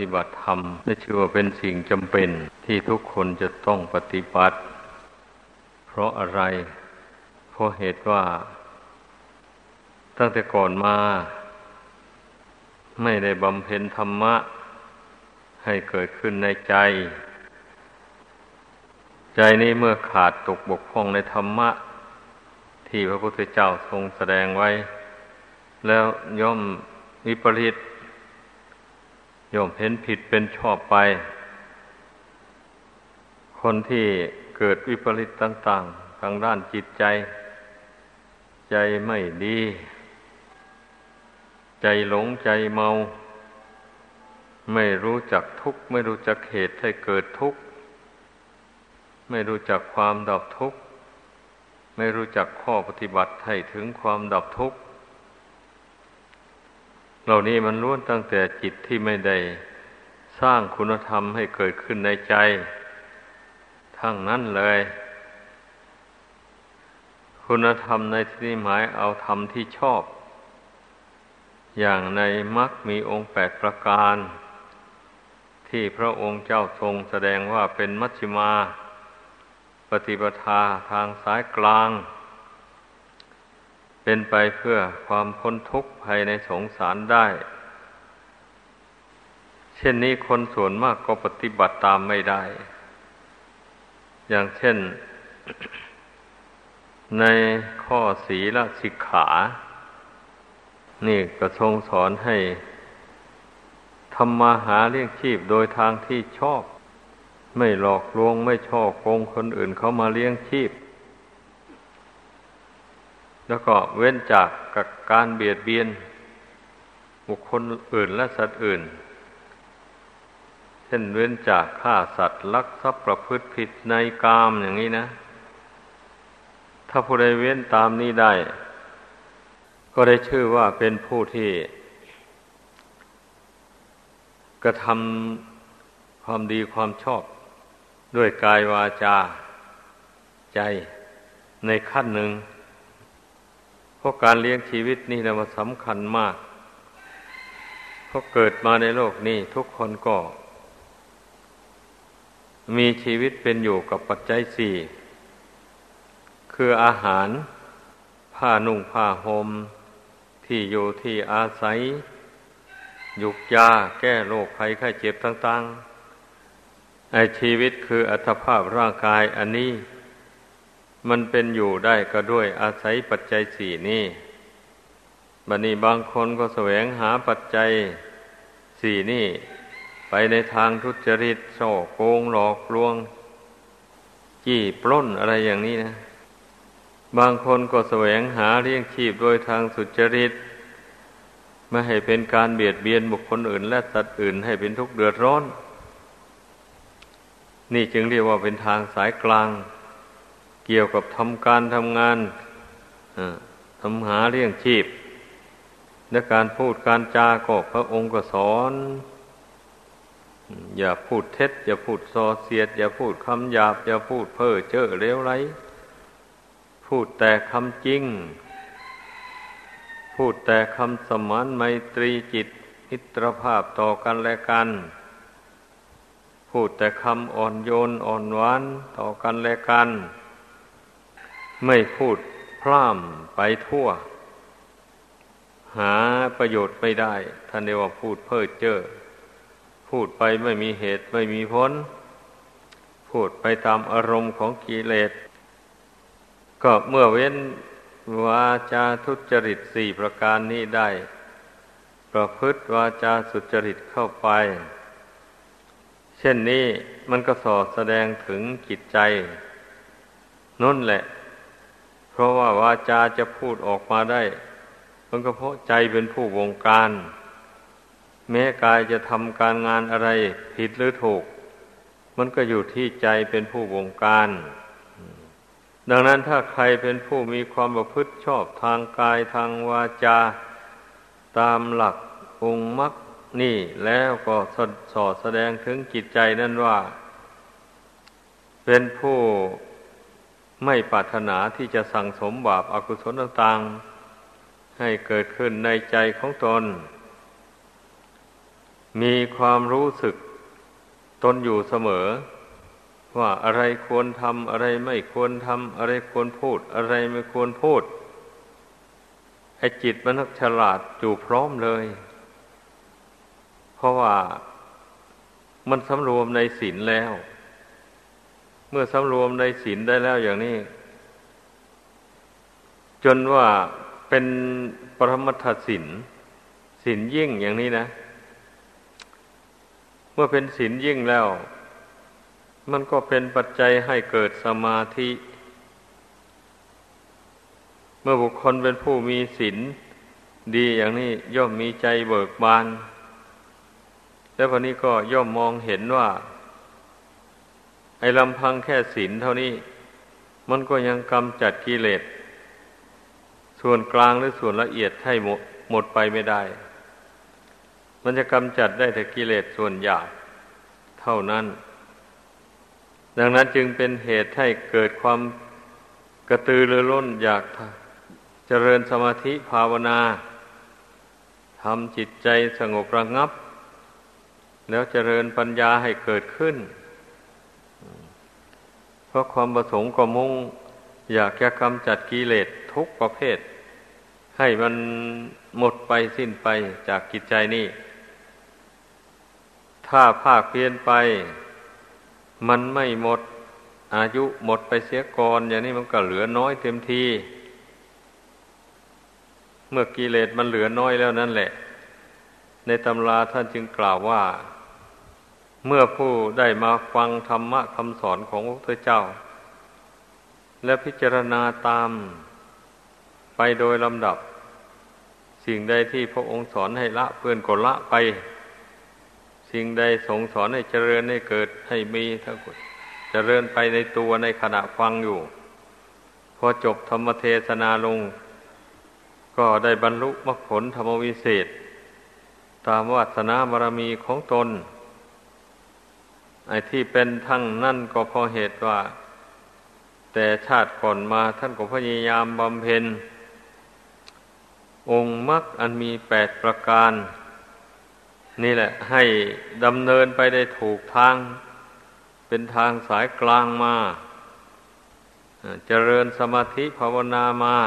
ปฏิบัติธรรมได้ชื่อว่าเป็นสิ่งจำเป็นที่ทุกคนจะต้องปฏิบัติ เพราะอะไร เพราะเหตุว่า ตั้งแต่ก่อนมา ไม่ได้บำเพ็ญธรรมะ ให้เกิดขึ้นในใจ ใจนี้เมื่อขาดตกบกพร่องในธรรมะ ที่พระพุทธเจ้าทรงแสดงไว้ แล้วย่อมวิปริต ย่อมเห็นผิดเป็นชอบไป คนที่เกิดวิปริตต่าง ๆ ทางด้านจิตใจ ใจไม่ดี ใจหลงใจเมา ไม่รู้จักทุกข์ ไม่รู้จักเหตุให้เกิดทุกข์ ไม่รู้จักความดับทุกข์ ไม่รู้จักข้อปฏิบัติให้ถึงความดับทุกข์ เหล่านี้มันล้วนตั้งแต่จิตที่ไม่ได้สร้างคุณธรรมให้เกิดขึ้นในใจ ทั้งนั้นเลย คุณธรรมในที่นี้หมายเอาธรรมที่ชอบ อย่างในมรรคมีองค์แปดประการ ที่พระองค์เจ้าทรงแสดงว่าเป็นมัชฌิมา ปฏิปทาทางสายกลาง เป็นไปเพื่อความพ้นทุกข์ภายในสงสารได้ เช่นนี้คนส่วนมากก็ปฏิบัติตามไม่ได้ อย่างเช่น ในข้อศีลสิกขา นี่ก็ทรงสอนให้ทำมาหาเลี้ยงชีพโดยทางที่ชอบ ไม่หลอกลวงไม่ช่อโกงคนอื่นเขามาเลี้ยงชีพ แล้วก็เว้นจากกการเบียดเบียนบุคคลอื่นและสัตว์อื่น เช่นเว้นจากฆ่าสัตว์ลักทรัพย์ประพฤติผิดในกามอย่างนี้นะ ถ้าผู้ใดเว้นตามนี้ได้ ก็ได้ชื่อว่าเป็นผู้ที่ กระทำความดีความชอบด้วยกายวาจา ใจในขั้นหนึ่ง ราะการเลี้ยงชีวิตนี่นะมันสำคัญมาก เพราะเกิดมาในโลกนี้ทุกคนก็ มีชีวิตเป็นอยู่กับปัจจัยสี่ คืออาหาร ผ้านุ่งผ้าหม่มที่อยู่ที่อาศัย ยุกยาแก้โรคภัยไข้เจ็บต่างๆไอชีวิตคืออัตภาพร่างกายอันนี้ มันเป็นอยู่ได้ก็ด้วยอาศัยปัจจัยสี่นี่บัดนี้บางคนก็แสวงหาปัจจัยสี่นี่ ไปในทางทุจริตโ่โกงหลอกลวง จี้ปล้นอะไรอย่างนี้นะ บางคนก็แสวงหาเลี้ยงชีพโดยทางสุจริตไม่ให้เป็นการเบียดเบียนบุคคลอื่น และสัตว์อื่นให้เป็นทุกข์เดือดร้อน นี่จึงเรียกว่าเป็นทางสายกลาง เกี่ยวกับทำการทำงานทำหาเลี้ยงชีพ และการพูดการจาก็พระองค์ก็สอน อย่าพูดเท็จ อย่าพูดส่อเสียด อย่าพูดคำหยาบ อย่าพูดเพ้อเจ้อเลวไร พูดแต่คำจริง พูดแต่คำสมานไมตรีจิตมิตรภาพต่อกันและกัน พูดแต่คำอ่อนโยนอ่อนหวานต่อกันและกัน ไม่พูดพร่ำไปทั่ว หาประโยชน์ไม่ได้ท่านเรียกว่าพูดเพ้อเจ้อพูดไปไม่มีเหตุไม่มีผลพูดไปตามอารมณ์ของกิเลส ก็เมื่อเว้นวาจาทุจริตสี่ประการนี้ได้ ประพฤติวาจาสุจริตเข้าไป เช่นนี้มันก็สอดแสดงถึงจิตใจนั่นแหละ ราะว่าวาจาจะพูดออกมาได้ มันก็เพราะใจเป็นผู้วงการ แม้กายจะทำการงานอะไรผิดหรือถูก มันก็อยู่ที่ใจเป็นผู้วงการ ดังนั้นถ้าใครเป็นผู้มีความประพฤติชอบทางกายทางวาจา ตามหลักองค์มรรคนี่แล้วก็สสอดแสดงถึงจิตใจนั่นว่า เป็นผู้ ไม่ปรารถนาที่จะสั่งสมบาปอากุศลต่างๆ ให้เกิดขึ้นในใจของตน มีความรู้สึกตนอยู่เสมอ ว่าอะไรควรทำอะไรไม่ควรทำอะไรควรพูด อะไรไม่ควรพูดไอ้จิตมันฉลาดอยู่พร้อมเลย เพราะว่ามันสำรวมในศีลแล้ว เมื่อสำรวมในศีลได้แล้วอย่างนี้ จนว่าเป็นปรมัตถศีลศีลยิ่งอย่างนี้นะ เมื่อเป็นศีลยิ่งแล้ว มันก็เป็นปัจจัยให้เกิดสมาธิ เมื่อบุคคลเป็นผู้มีศีลดีอย่างนี้ย่อมมีใจเบิกบาน แล้ววันนี้ก็ย่อมมองเห็นว่า ไอ้ลำพังแค่ศีลเท่านี้ มันก็ยังกำจัดกิเลสส่วนกลางหรือส่วนละเอียดให้หมดหมดไปไม่ได้ มันจะกำจัดได้แต่กิเลสส่วนหยาบเท่านั้น ดังนั้นจึงเป็นเหตุให้เกิดความกระตือรือร้นอยากเจริญสมาธิภาวนาทำจิตใจสงบระงับ แล้วเจริญปัญญาให้เกิดขึ้น ราะความประสงค์ก็มุ่ง อยากจะกำจัดกิเลสทุกประเภท ให้มันหมดไปสิ้นไปจากกิจใจนี่ถ้าภาคเพียนไป มันไม่หมด อายุหมดไปเสียก่อนอย่างนี้มันก็เหลือน้อยเต็มทีเมื่อกิเลสมันเหลือน้อยแล้วนั่นแหละ ในตำราท่านจึงกล่าวว่า เมื่อผู้ได้มาฟังธรรมะคำสอนของพระพุทธเจ้า และพิจารณาตามไปโดยลำดับ สิ่งใดที่พระองค์สอนให้ละเพื่อนก็ละไป สิ่งใดทรงสอนให้เจริญให้เกิดให้มีทั้งหมดเจริญไปในตัวในขณะฟังอยู่ พอจบธรรมเทศนาลง ก็ได้บรรลุมรรคผลธรรมวิเศษ ตามวาสนาบารมีของตน ไอ้ที่เป็นทั้งนั่นก็เพราะเหตุว่า แต่ชาติก่อนมาท่านก็พยายามบำเพ็ญ องค์มรรคอันมีแปดประการ นี่แหละให้ดำเนินไปได้ถูกทาง เป็นทางสายกลางมาเจริญสมาธิภาวนามา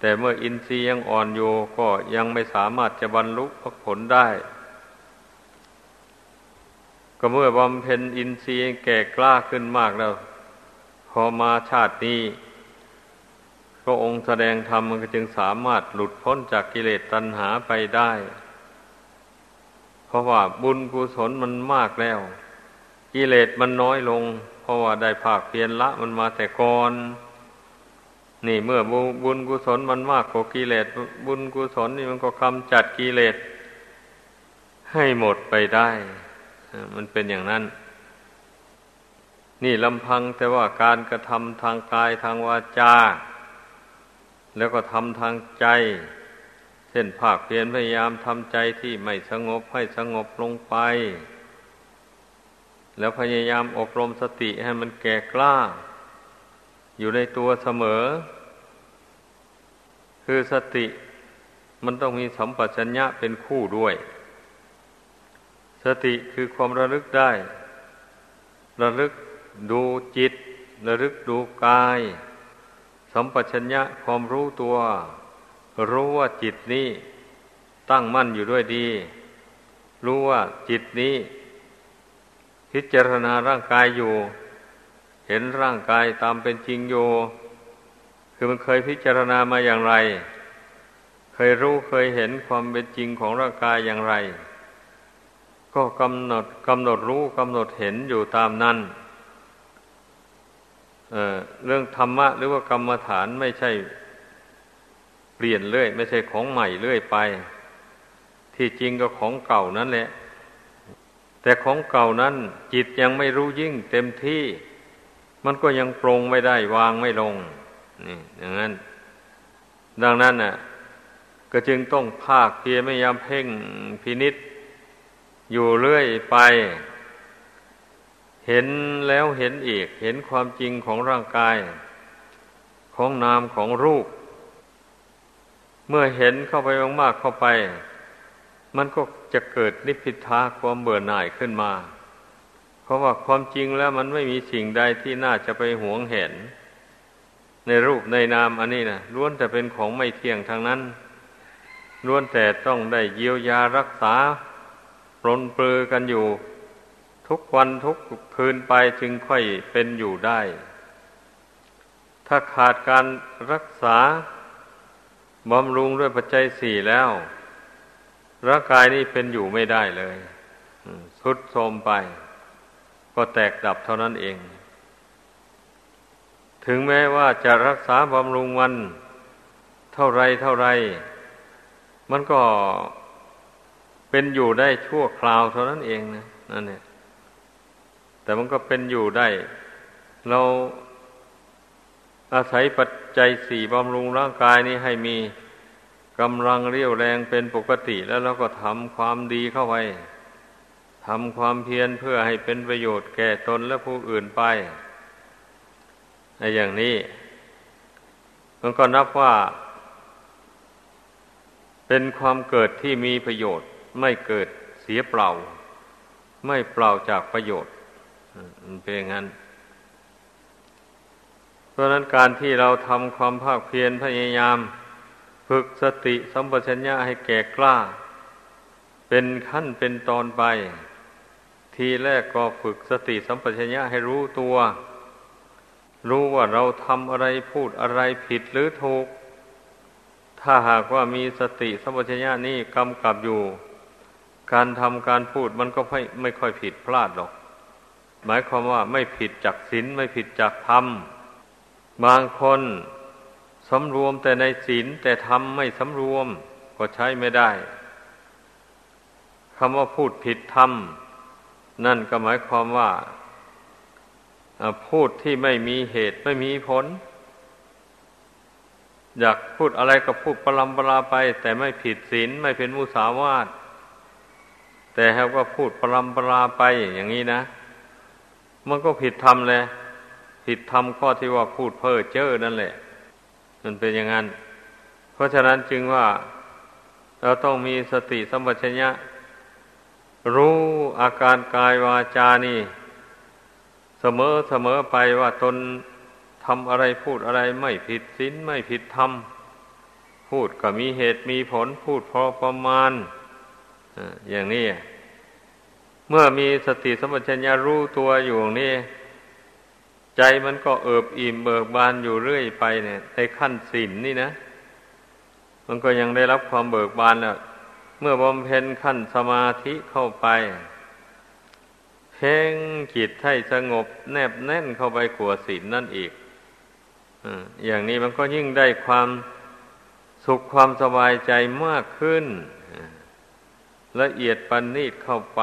แต่เมื่ออินทรีย์ยังอ่อนอยู่ก็ยังไม่สามารถจะบรรลุผลได้ ก็เมื่อบำเพ็ญอินทรีย์แก่กล้าขึ้นมากแล้ว พอมาชาตินี้พระองค์แสดงธรรมมันก็จึงสามารถหลุดพ้นจากกิเลสตัณหาไปได้ เพราะว่าบุญกุศลมันมากแล้ว กิเลสมันน้อยลง เพราะว่าได้ภาคเพียรละมันมาแต่ก่อนนี่เมื่อบุญกุศลมันมากกว่ากิเลสบุญกุศลนี่มันก็กำจัดกิเลสให้หมดไปได้ มันเป็นอย่างนั้น นี่ลำพังแต่ว่าการกระทำทางกายทางวาจา แล้วก็ทำทางใจ เช่นภาคเพียรพยายามทำใจที่ไม่สงบให้สงบลงไป แล้วพยายามอบรมสติให้มันแก่กล้า อยู่ในตัวเสมอ คือสติมันต้องมีสัมปชัญญะเป็นคู่ด้วย สติคือความระลึกได้ ระลึกดูจิต ระลึกดูกาย สัมปชัญญะความรู้ตัว รู้ว่าจิตนี้ตั้งมั่นอยู่ด้วยดี รู้ว่าจิตนี้ พิจารณาร่างกายอยู่ เห็นร่างกายตามเป็นจริงอยู่ คือมันเคยพิจารณามาอย่างไร เคยรู้เคยเห็นความเป็นจริงของร่างกายอย่างไร ก็กำหนดกำหนดรู้กำหนดเห็นอยู่ตามนั้นเเรื่องธรรมะหรือว่ากรรมฐานไม่ใช่เปลี่ยนเรื่อย ไม่ใช่ของใหม่เรื่อยไป ที่จริงก็ของเก่านั่นแหละ แต่ของเก่านั้น จิตยังไม่รู้ยิ่งเต็มที่ มันก็ยังปรงไม่ได้วางไม่ลง นี่อย่างนั้น ดังนั้นน่ะ ก็จึงต้องภาคเพียรพยายามเพ่งพินิษ อยู่เรื่อยไป เห็นแล้วเห็นอีก เห็นความจริงของร่างกาย ของนามของรูป เมื่อเห็นเข้าไปมากๆเข้าไป มันก็จะเกิดนิพพิทาความเบื่อหน่ายขึ้นมา เพราะว่าความจริงแล้วมันไม่มีสิ่งใดที่น่าจะไปหวงเห็น ในรูปในนามอันนี้นะล้วนแต่เป็นของไม่เที่ยงทางนั้นล้วนแต่ต้องได้เยียวยารักษา ปรนเปลือกันอยู่ ทุกวันทุกคืนไปจึงค่อยเป็นอยู่ได้ ถ้าขาดการรักษาบำรุงด้วยปัจจัยสี่แล้ว ร่างกายนี้เป็นอยู่ไม่ได้เลยสุดโทมไป ก็แตกดับเท่านั้นเอง ถึงแม้ว่าจะรักษาบำรุงมัน เท่าไรเท่าไร มันก็ เป็นอยู่ได้ชั่วคราวเท่านั้นเองนะนั่นเนี่ย แต่มันก็เป็นอยู่ได้ เราอาศัยปัจจัยสี่บำรุงร่างกายนี้ให้มีกำลังเรี่ยวแรงเป็นปกติแล้วเราก็ทำความดีเข้าไปทำความเพียรเพื่อให้เป็นประโยชน์แก่ตนและผู้อื่นไปในอย่างนี้ มันก็นับว่า เป็นความเกิดที่มีประโยชน์ ไม่เกิดเสียเปล่า ไม่เปล่าจากประโยชน์เป็นอย่างนั้น เพราะนั้นการที่เราทำความภาคเพียรพยายาม ฝึกสติสัมปชัญญะให้แก่กล้า เป็นขั้นเป็นตอนไป ทีแรกก็ฝึกสติสัมปชัญญะให้รู้ตัว รู้ว่าเราทำอะไรพูดอะไรผิดหรือถูกถ้าหากว่ามีสติสัมปชัญญะนี่กำกับอยู่ การทำการพูดมันก็ไม่ไม่ค่อยผิดพลาดหรอก หมายความว่าไม่ผิดจากศีลไม่ผิดจากธรรม บางคนสำรวมแต่ในศีลแต่ทำไม่สำรวมก็ใช้ไม่ได้คำว่าพูดผิดธรรม นั่นก็หมายความว่าพูดที่ไม่มีเหตุไม่มีผล อยากพูดอะไรก็พูดปลำปลาไป แต่ไม่ผิดศีลไม่เป็นมุสาวาท แต่แ้ว่าพูดปลำปลาไปอย่างนี้นะ มันก็ผิดธรรมเลยผิดธรรมข้อที่ว่าพูดเพ้อเจ้อนั่นแหละ มันเป็นอย่างนั้น เพราะฉะนั้นจึงว่า เราต้องมีสติสัมปชัญญะ รู้อาการกายวาจานี่ เสมอเสมอไปว่าตนทำอะไรพูดอะไรไม่ผิดศีลไม่ผิดธรรมพูดก็มีเหตุมีผลพูดพอประมาณอย่างนี้ เมื่อมีสติสัมปชัญญะรู้ตัวอยู่นี่ ใจมันก็เอิบอิ่มเบิกบานอยู่เรื่อยไปเนี่ยในขั้นศีลนนี่นะ มันก็ยังได้รับความเบิกบานแล้วเมื่อบำเพ็ญขั้นสมาธิเข้าไป เพ่งจิตให้สงบแนบแน่นเข้าไปขัวศีลนนั่นอีกอย่างนี้มันก็ยิ่งได้ความสุขความสบายใจมากขึ้น ละเอียดปันนีดเข้าไป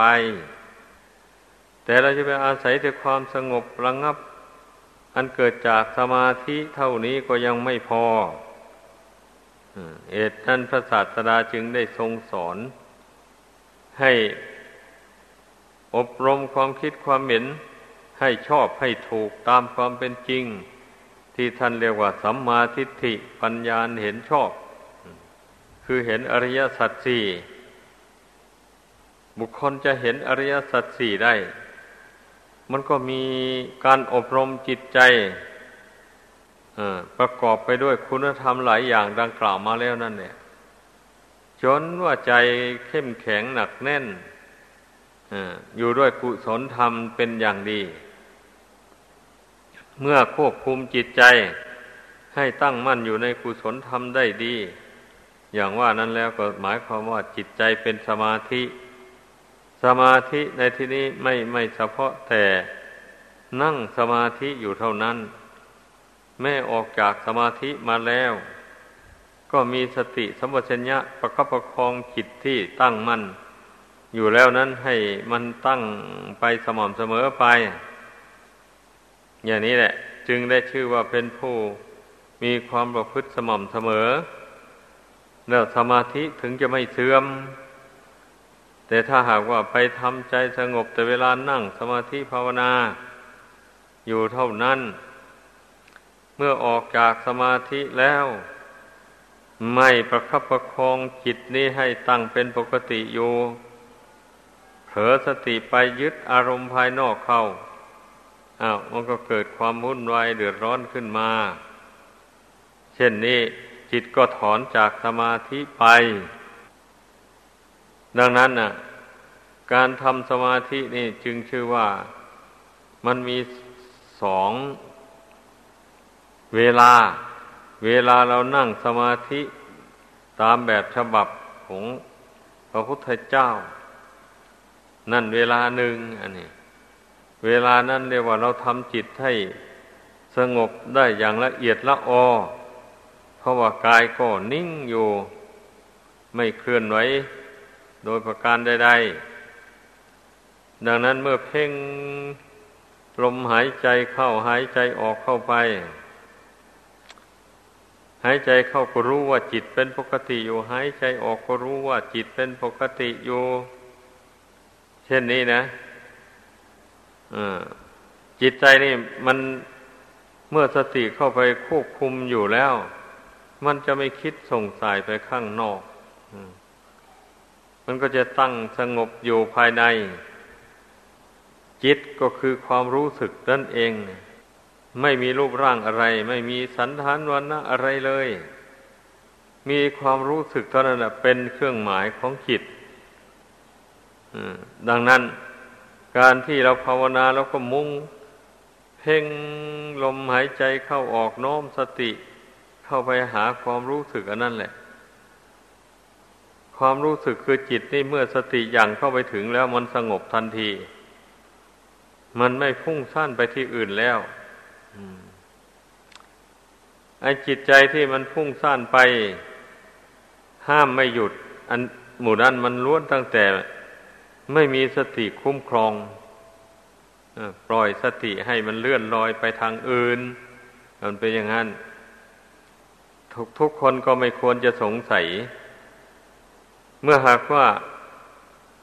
แต่เราจะไปอาศัยแต่ความสงบระงับ อันเกิดจากสมาธิเท่านี้ก็ยังไม่พอเอตท่านพระศาสดาจึงได้ทรงสอน ให้อบรมความคิดความเห็น ให้ชอบให้ถูกตามความเป็นจริง ที่ท่านเรียกว่าสัมมาทิฏฐิปัญญาเห็นชอบ คือเห็นอริยสัจสี่บุคคลจะเห็นอริยสัจสี่ได้ มันก็มีการอบรมจิตใจประกอบไปด้วยคุณธรรมหลายอย่างดังกล่าวมาแล้วนั่นเนี่ยจนว่าใจเข้มแข็งหนักแน่นอยู่ด้วยกุศลธรรมเป็นอย่างดี เมื่อควบคุมจิตใจ ให้ตั้งมั่นอยู่ในกุศลธรรมได้ดี อย่างว่านั้นแล้วก็หมายความว่าจิตใจเป็นสมาธิ สมาธิในที่นี้ไม่ไม่เฉพาะแต่นั่งสมาธิอยู่เท่านั้น แม่ออกจากสมาธิมาแล้ว ก็มีสติสัมบชัญญะประคับประคองจิตที่ตั้งมัน่นอยู่แล้วนั้นให้มันตั้งไปสม่ำเสมอไป อย่างนี้แหละ จึงได้ชื่อว่าเป็นผู้มีความประพฤติสม่ำเสมอ แล้วสมาธิถึงจะไม่เสื่อม แต่ถ้าหากว่าไปทำใจสงบแต่เวลานั่งสมาธิภาวนา อยู่เท่านั้น เมื่อออกจากสมาธิแล้ว ไม่ประคับประคองจิตนี้ให้ตั้งเป็นปกติอยู่เผลอสติไปยึดอารมณ์ภายนอกเข้าอ้าวมันก็เกิดความวุ่นวายเดือดร้อนขึ้นมา เช่นนี้จิตก็ถอนจากสมาธิไป ดังนั้นน่ะการทำสมาธินี่จึงชื่อว่ามันมีสองเวลา เวลาเรานั่งสมาธิตามแบบฉบับของพระพุทธเจ้า นั่นเวลาหนึ่งอันนี้เวลานั้นเรียกว่าเราทำจิตให้สงบได้อย่างละเอียดละออเพราะว่ากายก็นิ่งอยู่ ไม่เคลื่อนไหว โดยประการใดๆ ดังนั้นเมื่อเพ่งลมหายใจเข้าหายใจออกเข้าไป หายใจเข้าก็รู้ว่าจิตเป็นปกติอยู่ หายใจออกก็รู้ว่าจิตเป็นปกติอยู่ เช่นนี้นะจิตใจนี่มันเมื่อสติเข้าไปควบคุมอยู่แล้ว มันจะไม่คิดส่งสายไปข้างนอก มันก็จะตั้งสงบอยู่ภายใน จิตก็คือความรู้สึกนั่นเอง ไม่มีรูปร่างอะไร ไม่มีสันฐานวันนะอะไรเลย มีความรู้สึกเท่านั้นเป็นเครื่องหมายของจิตดังนั้นการที่เราภาวนาเราก็มุ่ง เพ่งลมหายใจเข้าออกน้อมสติ เข้าไปหาความรู้สึกอันนั้นแหละ ความรู้สึกคือจิตนี่เมื่อสติอย่างเข้าไปถึงแล้วมันสงบทันที มันไม่พุ่งสั้นไปที่อื่นแล้วไอ้จิตใจที่มันพุ่งสั้นไป ห้ามไม่หยุด อันหมู่นั้นมันล้วนตั้งแต่ ไม่มีสติคุ้มครองปล่อยสติให้มันเลื่อนลอยไปทางอื่น มันเป็นอย่างนั้น ทุกทุกคนก็ไม่ควรจะสงสัย เมื่อหากว่า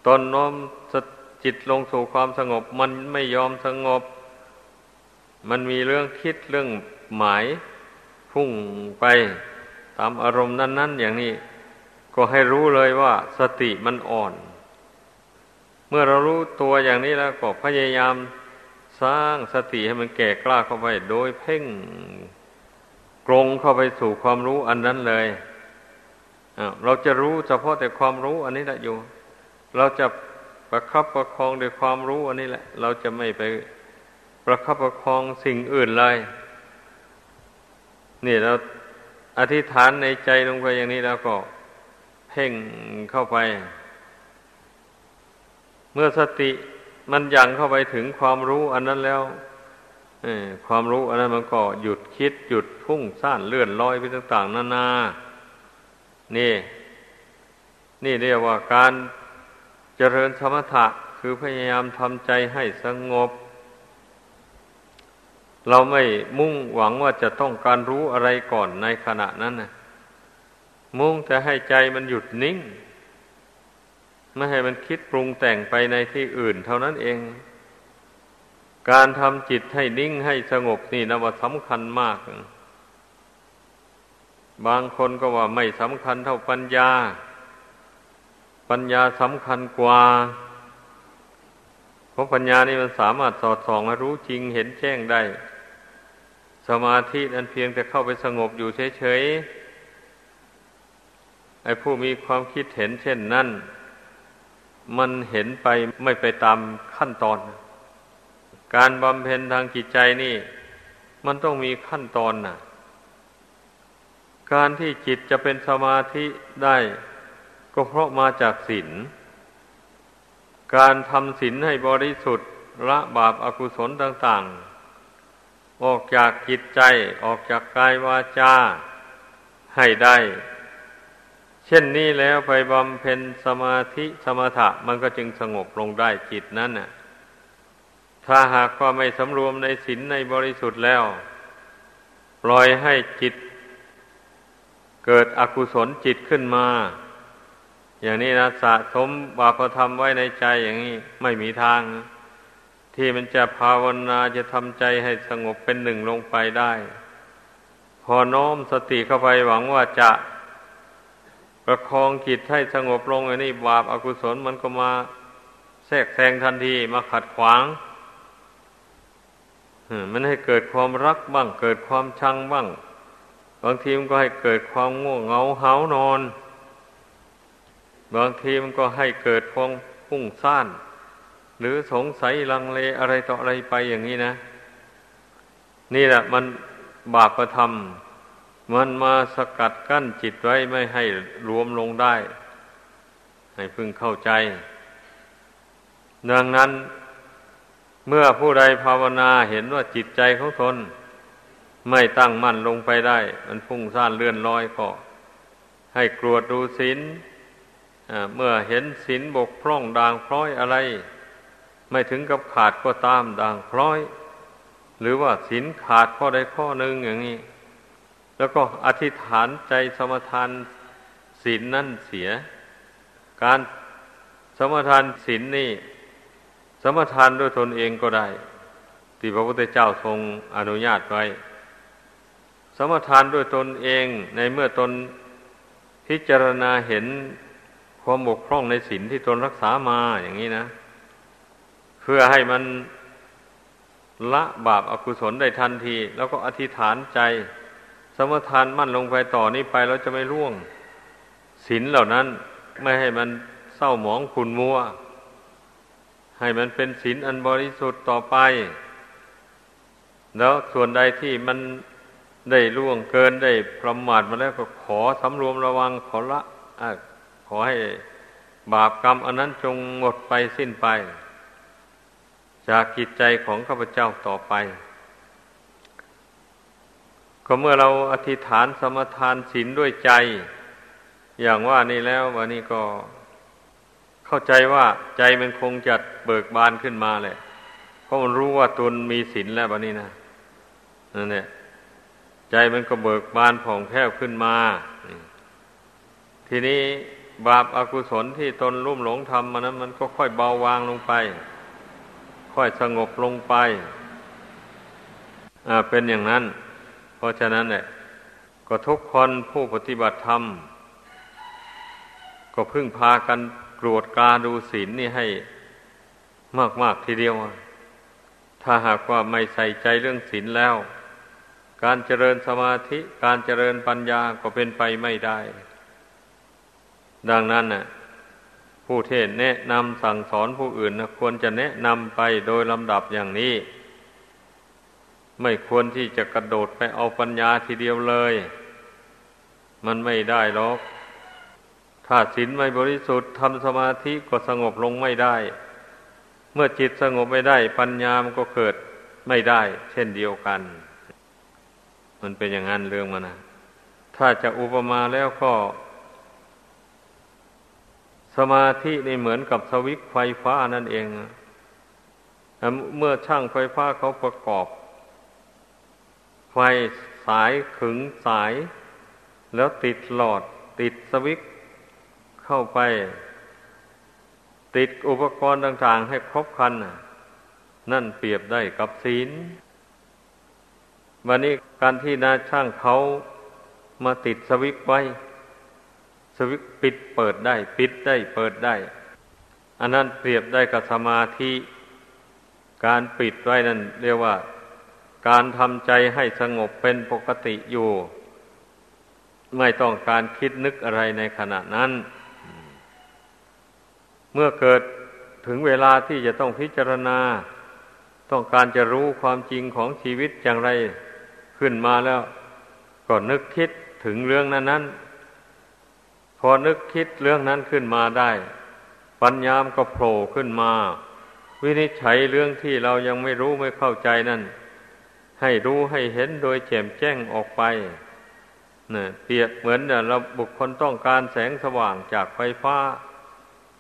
ตนน้อมจิตลงสู่ความสงบ มันไม่ยอมสงบ มันมีเรื่องคิดเรื่องหมายพุ่งไปตามอารมณ์นั้น ๆ อย่างนี้ ก็ให้รู้เลยว่าสติมันอ่อน เมื่อเรารู้ตัวอย่างนี้แล้วก็พยายามสร้างสติให้มันแก่กล้าเข้าไป โดยเพ่งกรงเข้าไปสู่ความรู้อันนั้นเลย เราจะรู้เฉพาะแต่ความรู้อันนี้แหละอยู่ เราจะประคับประคองด้วยความรู้อันนี้แหละ เราจะไม่ไปประคับประคองสิ่งอื่นเลยนี่เราอธิษฐานในใจลงไปอย่างนี้แล้วก็ เพ่งเข้าไป เมื่อสติมันยังเข้าไปถึงความรู้อันนั้นแล้วความรู้อันนั้นมันก็หยุดคิดหยุดพุ่งซ่านเลื่อนลอยไปต่าง ๆ นานานี่ นี่ นี่เรียกว่าการเจริญสมถะคือพยายามทำใจให้สงบ เราไม่มุ่งหวังว่าจะต้องการรู้อะไรก่อนในขณะนั้นนะมุ่งแต่ให้ใจมันหยุดนิ่ง ไม่ให้มันคิดปรุงแต่งไปในที่อื่นเท่านั้นเอง การทำจิตให้นิ่งให้สงบนี่นะว่าสำคัญมาก บางคนก็ว่าไม่สำคัญเท่าปัญญา ปัญญาสำคัญกว่า เพราะปัญญานี่มันสามารถสอดส่องรู้จริงเห็นแจ้งได้ สมาธินั้นเพียงแต่เข้าไปสงบอยู่เฉยๆ ไอ้ผู้มีความคิดเห็นเช่นนั้น มันเห็นไปไม่ไปตามขั้นตอน การบำเพ็ญทางจิตใจนี่ มันต้องมีขั้นตอนน่ะ การที่จิตจะเป็นสมาธิได้ ก็เพราะมาจากศีลการทำศีลให้บริสุทธิ์ละบาปอากุศลต่าง ๆ ออกจากจิตใจออกจากกายวาจาให้ได้ เช่นนี้แล้วไปบำเพ็ญสมาธิสมถะมันก็จึงสงบลงได้จิตนั้นน่ะถ้าหากว่าไม่สำรวมในศีลในบริสุทธิ์แล้ว ปล่อยให้จิต เกิดอกุศลจิตขึ้นมา อย่างนี้นะสะสมบาปธรรมไว้ในใจอย่างนี้ไม่มีทาง ที่มันจะภาวนาจะทำใจให้สงบเป็นหนึ่งลงไปได้ พอน้อมสติเข้าไปหวังว่าจะประคองจิตให้สงบลงอันนี้บาปอากุศลมันก็มาแทรกแซงทันทีมาขัดขวางมันให้เกิดความรักบ้าง เกิดความชังบ้าง บางทีมันก็ให้เกิดความง่วงเหงาเหานอน บางทีมันก็ให้เกิดความพุ่งซ่าน หรือสงสัยลังเลอะไรต่ออะไรไปอย่างนี้นะ นี่แหละมันบาปประทำมันมาสกัดกั้นจิตไว้ไม่ให้รวมลงได้ ให้พึงเข้าใจ ดังนั้นเมื่อผู้ใดภาวนาเห็นว่าจิตใจของตน ไม่ตั้งมั่นลงไปได้ มันพุ่งซ่านเลื่อนลอยก็ ให้กรวดดูศีลเมื่อเห็นศีลบกพร่องด่างพร้อยอะไร ไม่ถึงกับขาดก็ตามด่างพร้อย หรือว่าศีลขาดข้อใดข้อหนึ่งอย่างนี้ แล้วก็อธิษฐานใจสมทานศีลนั่นเสีย การสมทานศีลนนี่ สมทานด้วยตนเองก็ได้ ที่พระพุทธเจ้าทรงอนุญาตไว้ สมทานด้วยตนเองในเมื่อตนพิจารณาเห็นความบกพร่องในศีลที่ตนรักษามาอย่างนี้นะ เพื่อให้มันละบาปอากุศลได้ทันที แล้วก็อธิษฐานใจ สมทานมั่นลงไปต่อนี้ไปเราจะไม่ร่วงศีลเหล่านั้นไม่ให้มันเศร้าหมองขุนมัว ให้มันเป็นศีลอันบริสุทธิ์ต่อไป แล้วส่วนใดที่มัน ได้ล่วงเกินได้ประมาทมาแล้วก็ขอสำรวมระวังขอละอขอให้บาปกรรมอันนั้นจงหมดไปสิ้นไป จากกิจใจของข้าพเจ้าต่อไป ก็เมื่อเราอธิษฐานสมทานศีลด้วยใจ อย่างว่านี่แล้ววันนี้ก็เข้าใจว่าใจมันคงจะเบิกบานขึ้นมาแหละเพราะมันรู้ว่าตนมีศีลแล้วบันนี้นะนั่นแหละ ใจมันก็เบิกบานผ่องแผ้วขึ้นมา ทีนี้บาปอากุศลที่ตนรุ่มหลงทำมานั้น มันก็ค่อยเบาวางลงไป ค่อยสงบลงไป อ่าเป็นอย่างนั้น เพราะฉะนั้นเนี่ยก็ทุกคนผู้ปฏิบัติธรรม ก็พึ่งพากันกรวจกาดูศีลนี่ให้มาก ๆ ทีเดียว ถ้าหากว่าไม่ใส่ใจเรื่องศีลแล้ว การเจริญสมาธิ การเจริญปัญญาก็เป็นไปไม่ได้ ดังนั้นน่ะ ผู้เทศแนะนำสั่งสอนผู้อื่นนะควรจะแนะนำไปโดยลำดับอย่างนี้ ไม่ควรที่จะกระโดดไปเอาปัญญาทีเดียวเลย มันไม่ได้หรอก ถ้าศีลไม่บริสุทธิ์ทำสมาธิก็สงบลงไม่ได้ เมื่อจิตสงบไม่ได้ปัญญามันก็เกิดไม่ได้ เช่นเดียวกัน มันเป็นอย่างนั้นเรื่องมันนะถ้าจะอุปมาแล้วก็ สมาธินี่เหมือนกับสวิตไฟฟ้านั่นเอง เมื่อช่างไฟฟ้าเขาประกอบ ไฟสายขึงสาย แล้วติดหลอด ติดสวิตเข้าไป ติดอุปกรณ์ต่าง ๆ ให้ครบครัน นั่นเปรียบได้กับศีล วันนี้การที่นาช่างเขามาติดสวิตไว้ สวิตปิดเปิดได้ ปิดได้เปิดได้ อันนั้นเปรียบได้กับสมาธิการปิดไว้นั่นเรียกว่า การทำใจให้สงบเป็นปกติอยู่ ไม่ต้องการคิดนึกอะไรในขณะนั้น เมื่อเกิดถึงเวลาที่จะต้องพิจารณา ต้องการจะรู้ความจริงของชีวิตอย่างไร ขึ้นมาแล้ว ก็นึกคิดถึงเรื่องนั้นนั้นพอนึกคิดเรื่องนั้นขึ้นมาได้ ปัญญามก็โผล่ขึ้นมา วินิจฉัยเรื่องที่เรายังไม่รู้ไม่เข้าใจนั่น ให้รู้ให้เห็นโดยแจ่มแจ้งออกไปเนี่ยเปรียบเหมือนเราบุคคลต้องการแสงสว่างจากไฟฟ้า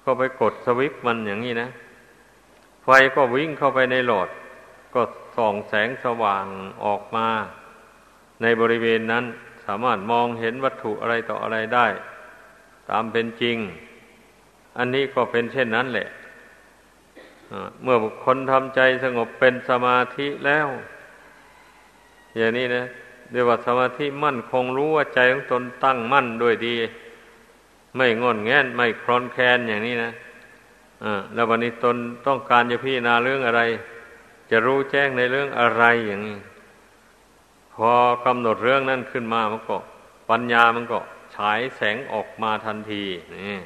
ก็ไปกดสวิตช์มันอย่างนี้นะ ไฟก็วิ่งเข้าไปในหลอด ก็ส่องแสงสว่างออกมา ในบริเวณนั้นสามารถมองเห็นวัตถุอะไรต่ออะไรได้ ตามเป็นจริง อันนี้ก็เป็นเช่นนั้นแหละเมื่อบุคคลทำใจสงบเป็นสมาธิแล้ว อย่างนี้นะเรียกว่าสมาธิมั่นคงรู้ว่าใจของตนตั้งมั่นด้วยดี ไม่งอนแง่นไม่คลอนแคลนอย่างนี้นะอ่าแล้ววันนี้ตนต้องการจะพิจารณาเรื่องอะไร จะรู้แจ้งในเรื่องอะไรอย่างนี้ พอกำหนดเรื่องนั้นขึ้นมามันก็ ปัญญามันก็ฉายแสงออกมาทันทีนี่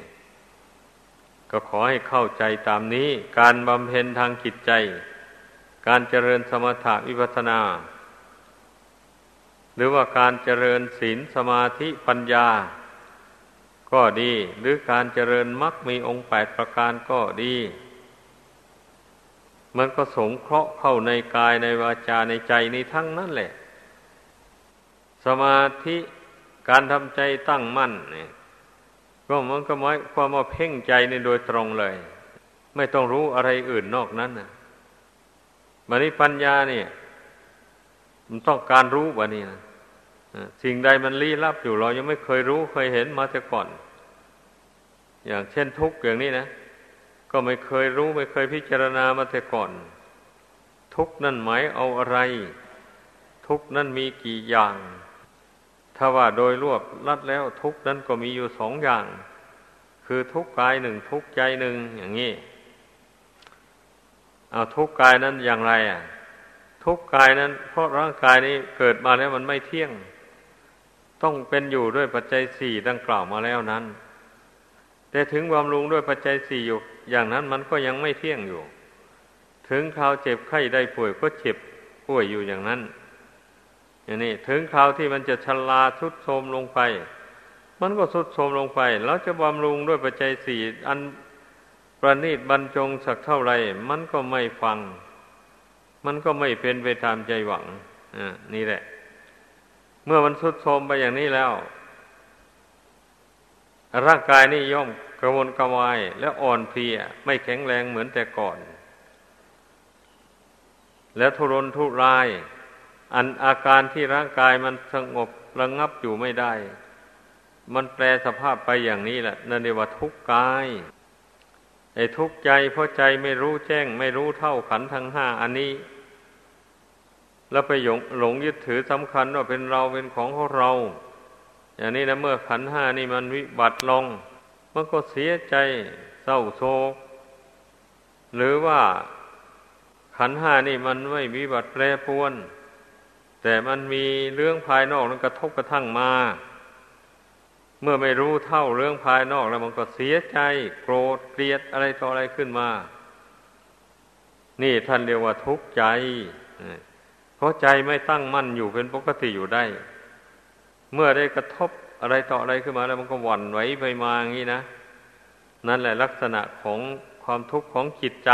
ก็ขอให้เข้าใจตามนี้ การบำเพ็ญทางจิตใจ การเจริญสมถะวิปัสนา หรือว่าการเจริญศีลสมาธิปัญญา ก็ดี หรือการเจริญมรรคมีองค์แปดประการก็ดี มันก็สงเคราะห์เข้าในกายในวาจาในใจนี้ทั้งนั้นแหละ สมาธิการทำใจตั้งมั่นเนี่ยก็มันก็หมายความว่าเพ่งใจในโดยตรงเลย ไม่ต้องรู้อะไรอื่นนอกนั้นนะบันนี้ปัญญาเนี่ย มันต้องการรู้บะนี่นะสิ่งใดมันลี้ลับอยู่เรายังไม่เคยรู้เคยเห็นมาแต่ก่อน อย่างเช่นทุกข์อย่างนี้นะก็ไม่เคยรู้ไม่เคยพิจารณามาแต่ก่อน ทุกข์นั่นหมายเอาอะไร ทุกข์นั่นมีกี่อย่าง ถ้าว่าโดยรวบลัดแล้วทุกนั้นก็มีอยู่สองอย่าง คือทุกกายหนึ่งทุกใจหนึ่งอย่างนี้เอาทุกกายนั้นอย่างไรอะ ทุกกายนั้น เพราะร่างกายนี้เกิดมาแล้วมันไม่เที่ยง ต้องเป็นอยู่ด้วยปัจจัยสี่ดังกล่าวมาแล้วนั้น แต่ถึงบำรุงด้วยปัจจัยสี่อยู่ อย่างนั้นมันก็ยังไม่เที่ยงอยู่ ถึงคราวเจ็บไข้ได้ป่วยก็เจ็บป่วยอยู่อย่างนั้น อย่างนี้ถึงคราวที่มันจะชลาทุดโทมลงไป มันก็ทุดโทมลงไป แล้วจะบำรุงด้วยปัจจัยสี่อันประณีตบรรจงสักเท่าไรมันก็ไม่ฟัง มันก็ไม่เป็นไปตามใจหวังอ่านี่แหละ เมื่อมันทุดโทมไปอย่างนี้แล้ว ร่างกายนี่ย่อมกระวนกระวาย และอ่อนเพลียไม่แข็งแรงเหมือนแต่ก่อน และทุรนทุราย อันอาการที่ร่างกายมันสงบระงับอยู่ไม่ได้ มันแปลสภาพไปอย่างนี้แหละนั่นเรียกว่าทุกข์กายไอ้ทุกข์ใจเพราะใจไม่รู้แจ้ง ไม่รู้เท่าขันทั้งห้าอันนี้ แล้วไปหลงหลงยึดถือสำคัญว่าเป็นเราเป็นของของเรา อย่างนี้นะเมื่อขันห้านี่มันวิบัติลง มันก็เสียใจเศร้าโศกหรือว่าขันห้านี่มันไม่วิบัติแปรปวน แต่มันมีเรื่องภายนอกนั้นกระทบกระทั่งมา เมื่อไม่รู้เท่าเรื่องภายนอกแล้วมันก็เสียใจ โกรธเกลียดอะไรต่ออะไรขึ้นมา นี่ท่านเรียกว่าทุกข์ใจ เพราะใจไม่ตั้งมั่นอยู่เป็นปกติอยู่ได้ เมื่อได้กระทบอะไรต่ออะไรขึ้นมาแล้วมันก็หวั่นไหวไปมาอย่างนี้นะ นั่นแหละลักษณะของความทุกข์ของจิตใจ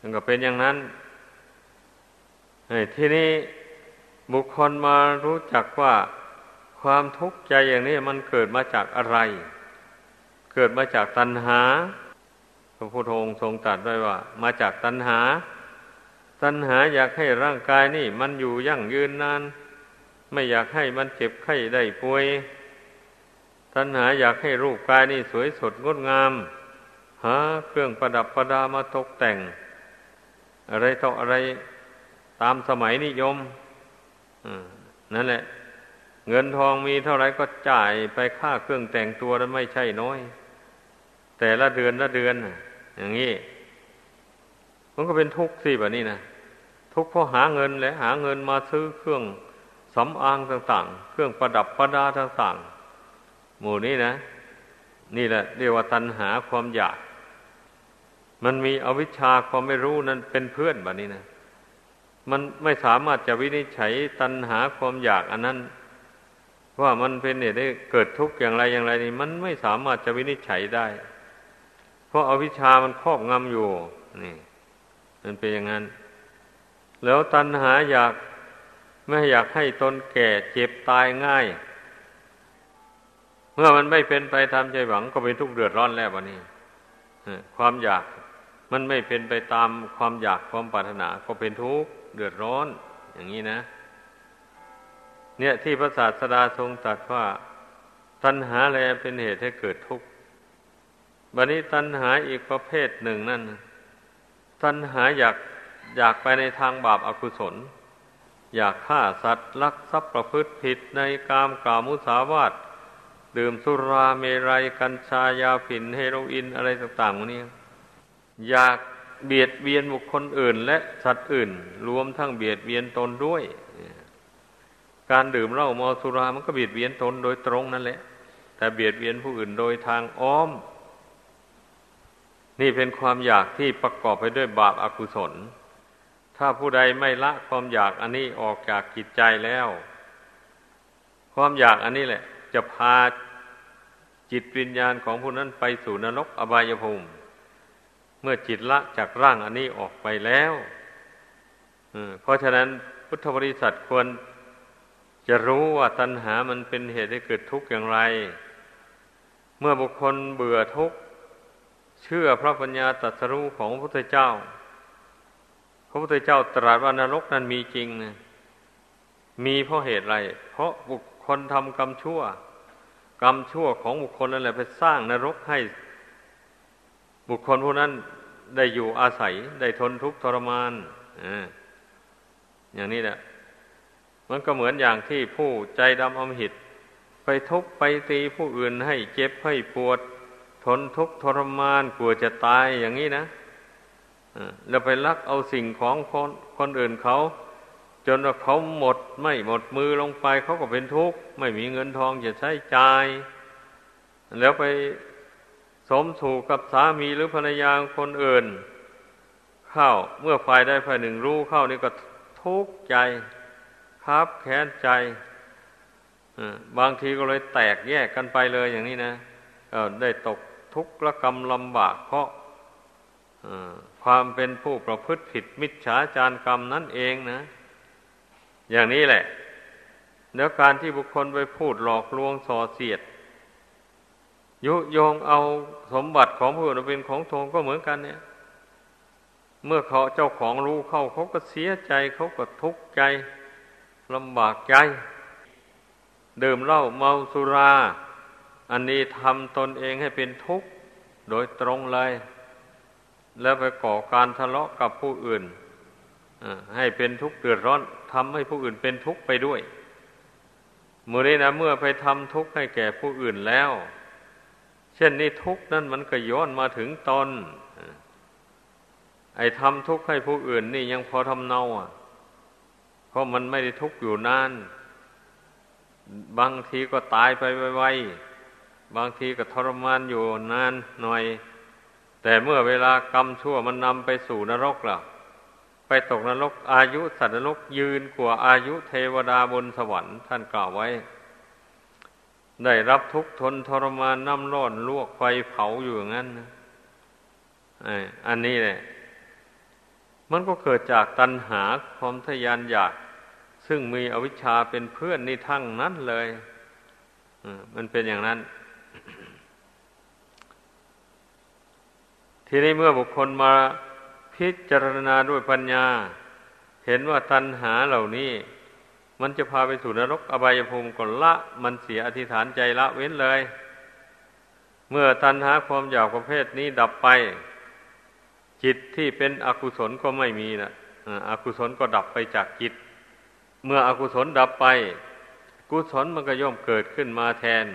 มันก็เป็นอย่างนั้น ทีนี้บุคคลมารู้จักว่าความทุกข์ใจอย่างนี้มันเกิดมาจากอะไร เกิดมาจากตัณหา พระพุทธองค์ทรงตรัสไว้ว่า มาจากตัณหา ตัณหาอยากให้ร่างกายนี่ มันอยู่ยั่งยืนนาน ไม่อยากให้มันเจ็บไข้ได้ป่วย ตัณหาอยากให้รูปกายนี่สวยสดงดงาม หาเครื่องประดับประดามาตกแต่ง อะไรต่ออะไร ตามสมัยนิยมนั่นแหละ เงินทองมีเท่าไรก็จ่ายไปค่าเครื่องแต่งตัวแล้วไม่ใช่น้อย แต่ละเดือนละเดือนอย่างนี้มันก็เป็นทุกข์สิแบบนี้นะทุกข์เพราะหาเงินและหาเงินมาซื้อเครื่องสำอางต่าง ๆ เครื่องประดับประดาต่างๆหมู่นี้นะนี่แหละเรียกว่าตัณหาความอยาก มันมีอวิชชาความไม่รู้นั้นเป็นเพื่อนแบบนี้นะ มันไม่สามารถจะวินิจฉัยตัณหาความอยากอันนั้น ว่ามันเป็นเหตุให้เกิดทุกข์อย่างไรอย่างไรนี่ มันไม่สามารถจะวินิจฉัยได้ เพราะอาวิชชามันครอบงำอยู่นี่ มันเป็นอย่างนั้น แล้วตัณหาอยากไม่อยากให้ตนแก่เจ็บตายง่าย เมื่อมันไม่เป็นไปตามใจหวังก็เป็นทุกข์เดือดร้อนแล้ววันนี้ความอยากมันไม่เป็นไปตามความอยากความปรารถนาก็เป็นทุกข์ เดือดร้อน อย่างนี้นะ เนี่ยที่พระศาสดาทรงตรัสว่า ตัณหาแลเป็นเหตุให้เกิดทุกข์บันนี้ตัณหาอีกประเภทหนึ่งนั่นตัณหาอยากอยากไปในทางบาปอากุศล อยากฆ่าสัตว์ลักทรัพย์ประพฤติผิดในกามกล่าวมุสาวาทดื่มสุราเมรัย กัญชายาฝิ่นเฮโรอีนอะไรต่างๆพวกนี้อยาก เบียดเบียนบุคคลอื่น และสัตว์อื่น รวมทั้งเบียดเบียนตนด้วย การดื่มเหล้าเมาสุรามันก็เบียดเบียนตนโดยตรงนั่นแหละ แต่เบียดเบียนผู้อื่นโดยทางอ้อม นี่เป็นความอยากที่ประกอบไปด้วยบาปอากุศล ถ้าผู้ใดไม่ละความอยากอันนี้ออกจากจิตใจแล้ว ความอยากอันนี้แหละ จะพาจิตวิญญาณของผู้นั้นไปสู่นรกอบายภูมิ เมื่อจิตละจากร่างอันนี้ออกไปแล้วเพราะฉะนั้นพุทธบริษัทควรจะรู้ว่าตัณหามันเป็นเหตุให้เกิดทุกข์อย่างไร เมื่อบุคคลเบื่อทุกข์ เชื่อพระปัญญาตรัสรู้ของพระพุทธเจ้า พระพุทธเจ้าตรัสว่านรกนั้นมีจริงนะมีเพราะเหตุอะไร เพราะบุคคลทำกรรมชั่ว กรรมชั่วของบุคคลนั่นแหละไปสร้างนรกให้ บุคคลผู้นั้นได้อยู่อาศัย ได้ทนทุกข์ทรมานออย่างนี้แหละมันก็เหมือนอย่างที่ผู้ใจดำอมหิต ไปทุบไปตีผู้อื่นให้เจ็บให้ปวด ทนทุกข์ทรมานกลัวจะตายอย่างนี้นะแล้วไปลักเอาสิ่งของคนคนอื่นเขา จนว่าเขาหมดไม่หมดมือลงไปเขาก็เป็นทุกข์ไม่มีเงินทองจะใช้จ่าย แล้วไป สมถูกกับสามีหรือภรรยาคนอื่น เข้าเมื่อฝ่ายใดฝ่ายหนึ่งรู้เข้านี่ก็ทุกข์ใจคับแค้นใจบางทีก็เลยแตกแยกกันไปเลยอย่างนี้นะได้ตกทุกข์ละกรรมลำบากเพราะความเป็นผู้ประพฤติผิดมิจฉาจารกรรมนั่นเองนะ อย่างนี้แหละ แล้วการที่บุคคลไปพูดหลอกลวงส่อเสียด ยุยงเอาสมบัติของผู้อื่นเป็นของทงก็เหมือนกันเนี่ย เมื่อเขาเจ้าของรู้เข้าเขาก็เสียใจเขาก็ทุกข์ใจลำบากใจดื่มเหล้าเมาสุรา อันนี้ทำตนเองให้เป็นทุกข์โดยตรงเลย แล้วไปก่อการทะเลาะกับผู้อื่นให้เป็นทุกข์เดือดร้อนทำให้ผู้อื่นเป็นทุกข์ไปด้วยเมื่อนี้นะเมื่อไปทำทุกข์ให้แก่ผู้อื่นแล้ว เช่นนี้ทุกนั่นมันก็ย้อนมาถึงตนไอ้ทำทุกข์ให้ผู้อื่นนี่ยังพอทำเนาอะ เพราะมันไม่ได้ทุกข์อยู่นาน บางทีก็ตายไปไวๆบางทีก็ทรมานอยู่นานหน่อย แต่เมื่อเวลากรรมชั่วมันนำไปสู่นรกล่ะ ไปตกนรกอายุสัตว์นรกยืนกว่าอายุเทวดาบนสวรรค์ท่านกล่าวไว้ ได้รับทุกข์ทนทรมานน้ำร้อนลวกไฟเผาอยู่อย่างนั้นนะอันนี้แหละ มันก็เกิดจากตัณหาความทยานอยาก ซึ่งมีอวิชชาเป็นเพื่อนนี่ทั้งนั้นเลยมันเป็นอย่างนั้น ทีนี้เมื่อบุคคลมาพิจารณาด้วยปัญญา เห็นว่าตัณหาเหล่านี้ มันจะพาไปสู่นรกอบายภูมิก่อนละ มันเสียอธิษฐานใจละเว้นเลย เมื่อตัณหาความอยากประเภทนี้ดับไป จิตที่เป็นอกุศลก็ไม่มีนะอกุศลก็ดับไปจากจิต เมื่ออกุศลดับไป กุศลมันก็ย่อมเกิดขึ้นมาแทน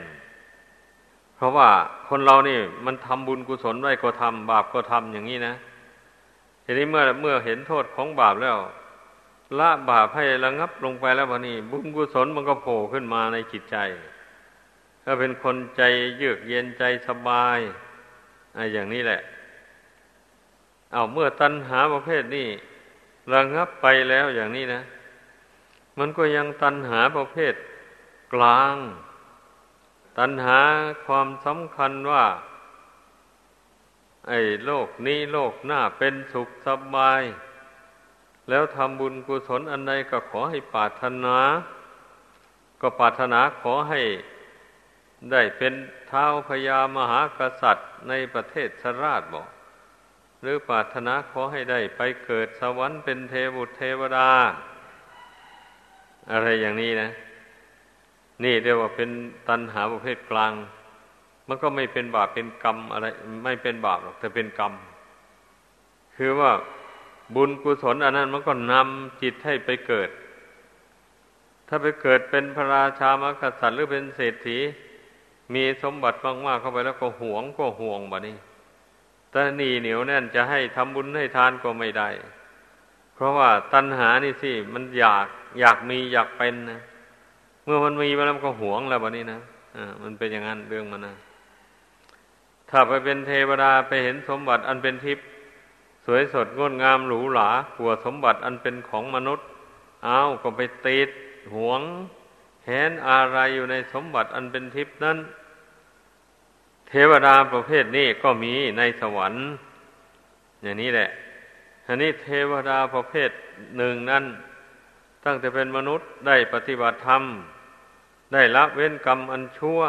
เพราะว่าคนเรานี่มันทำบุญกุศลไว้ก็ทำบาปก็ทำอย่างนี้นะทีนี้เมื่อเมื่อเห็นโทษของบาปแล้ว ละบาปให้ระงับลงไปแล้ววันนี้บุญกุศลมันก็โผล่ขึ้นมาในจิตใจก็เป็นคนใจเยือกเย็นใจสบายออย่างนี้แหละ เอาเมื่อตัณหาประเภทนี้ระงับไปแล้วอย่างนี้นะ มันก็ยังตัณหาประเภทกลาง ตัณหาความสำคัญว่า ไอ้โลกนี้โลกหน้าเป็นสุขสบาย แล้วทำบุญกุศลอันใดก็ขอให้ปรารถนา ก็ปรารถนาขอให้ได้เป็นเท้าพญามหากษัตริย์ในประเทศสราชบอก หรือปรารถนาขอให้ได้ไปเกิดสวรรค์เป็นเทวุเทวดา อะไรอย่างนี้นะ นี่เรียกว่าเป็นตัณหาประเภทกลาง มันก็ไม่เป็นบาปเป็นกรรมอะไร ไม่เป็นบาปหรอกแต่เป็นกรรม คือว่า บุญกุศลอันนั้นมันก็นำจิตให้ไปเกิด ถ้าไปเกิดเป็นพระราชามกษัตริย์หรือเป็นเศรษฐี มีสมบัติมากๆเข้าไปแล้วก็หวงก็ห่วงบะนี้แต่นี่เหนียวแน่นจะให้ทำบุญให้ทานก็ไม่ได้ เพราะว่าตัณหานี่สิมันอยากอยากมีอยากเป็นนะเมื่อมันมีมาแล้วก็หวงแล้วบะนี้นะอ่ามันเป็นอย่างนั้นเรื่องมันนะถ้าไปเป็นเทวดาไปเห็นสมบัติอันเป็นทิพย์ สวยสดงดงามหรูหรากัวสมบัติอันเป็นของมนุษย์ เอาก็ไปติดหวงเห็นอะไรอยู่ในสมบัติอันเป็นทิพย์นั้น เทวดาประเภทนี้ก็มีในสวรรค์ อย่างนี้แหละอันนี้เทวดาประเภทหนึ่งนั้น ตั้งแต่เป็นมนุษย์ได้ปฏิบัติธรรม ได้ละเว้นกรรมอันชั่ว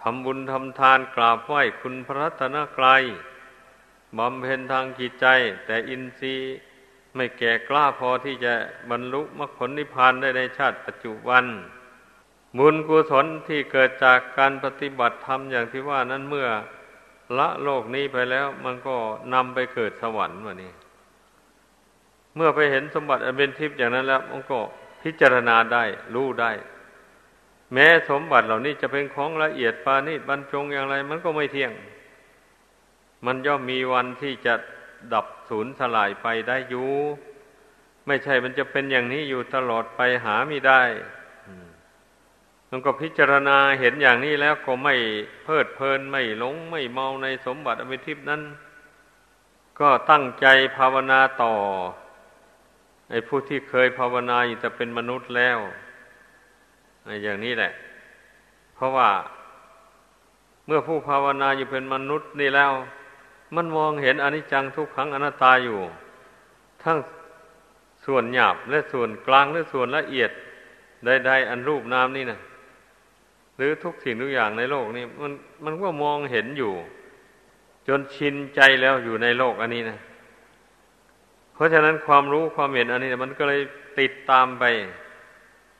ทำบุญทำทานกราบไหว้คุณพระรัตนกรัย บำเพ็ญทางจิตใจ แต่อินทรีย์ไม่แก่กล้าพอที่จะบรรลุมรรคผลนิพพานได้ในชาติปัจจุบัน บุญกุศลที่เกิดจากการปฏิบัติธรรมอย่างที่ว่านั้นเมื่อละโลกนี้ไปแล้วมันก็นำไปเกิดสวรรค์วะนี่เมื่อไปเห็นสมบัติอันเป็นทิพย์อย่างนั้นแล้วมันก็พิจารณาได้ รู้ได้ แม้สมบัติเหล่านี้จะเป็นของละเอียดปานี้บรรจงอย่างไร มันก็ไม่เที่ยง มันย่อมมีวันที่จะดับสูญสลายไปได้อยู่ไม่ใช่มันจะเป็นอย่างนี้อยู่ตลอดไปหาไม่ได้มันก็พิจารณาเห็นอย่างนี้แล้วก็ไม่เพลิดเพลินไม่หลงไม่เมาในสมบัติอมิทิพนั้น ก็ตั้งใจภาวนาต่อไอ้ผู้ที่เคยภาวนาอยู่จะเป็นมนุษย์แล้วอย่างนี้แหละ เพราะว่า เมื่อผู้ภาวนาอยู่เป็นมนุษย์นี่แล้ว มันมองเห็นอนิจจังทุกขังอนัตตาอยู่ ทั้งส่วนหยาบและส่วนกลางและส่วนละเอียดใดๆอันรูปนามนี่นะหรือทุกสิ่งทุกอย่างในโลกนี้มันมันก็มองเห็นอยู่ จนชินใจแล้วอยู่ในโลกอันนี้นะเพราะฉะนั้นความรู้ความเห็นอันนี้มันก็เลยติดตามไป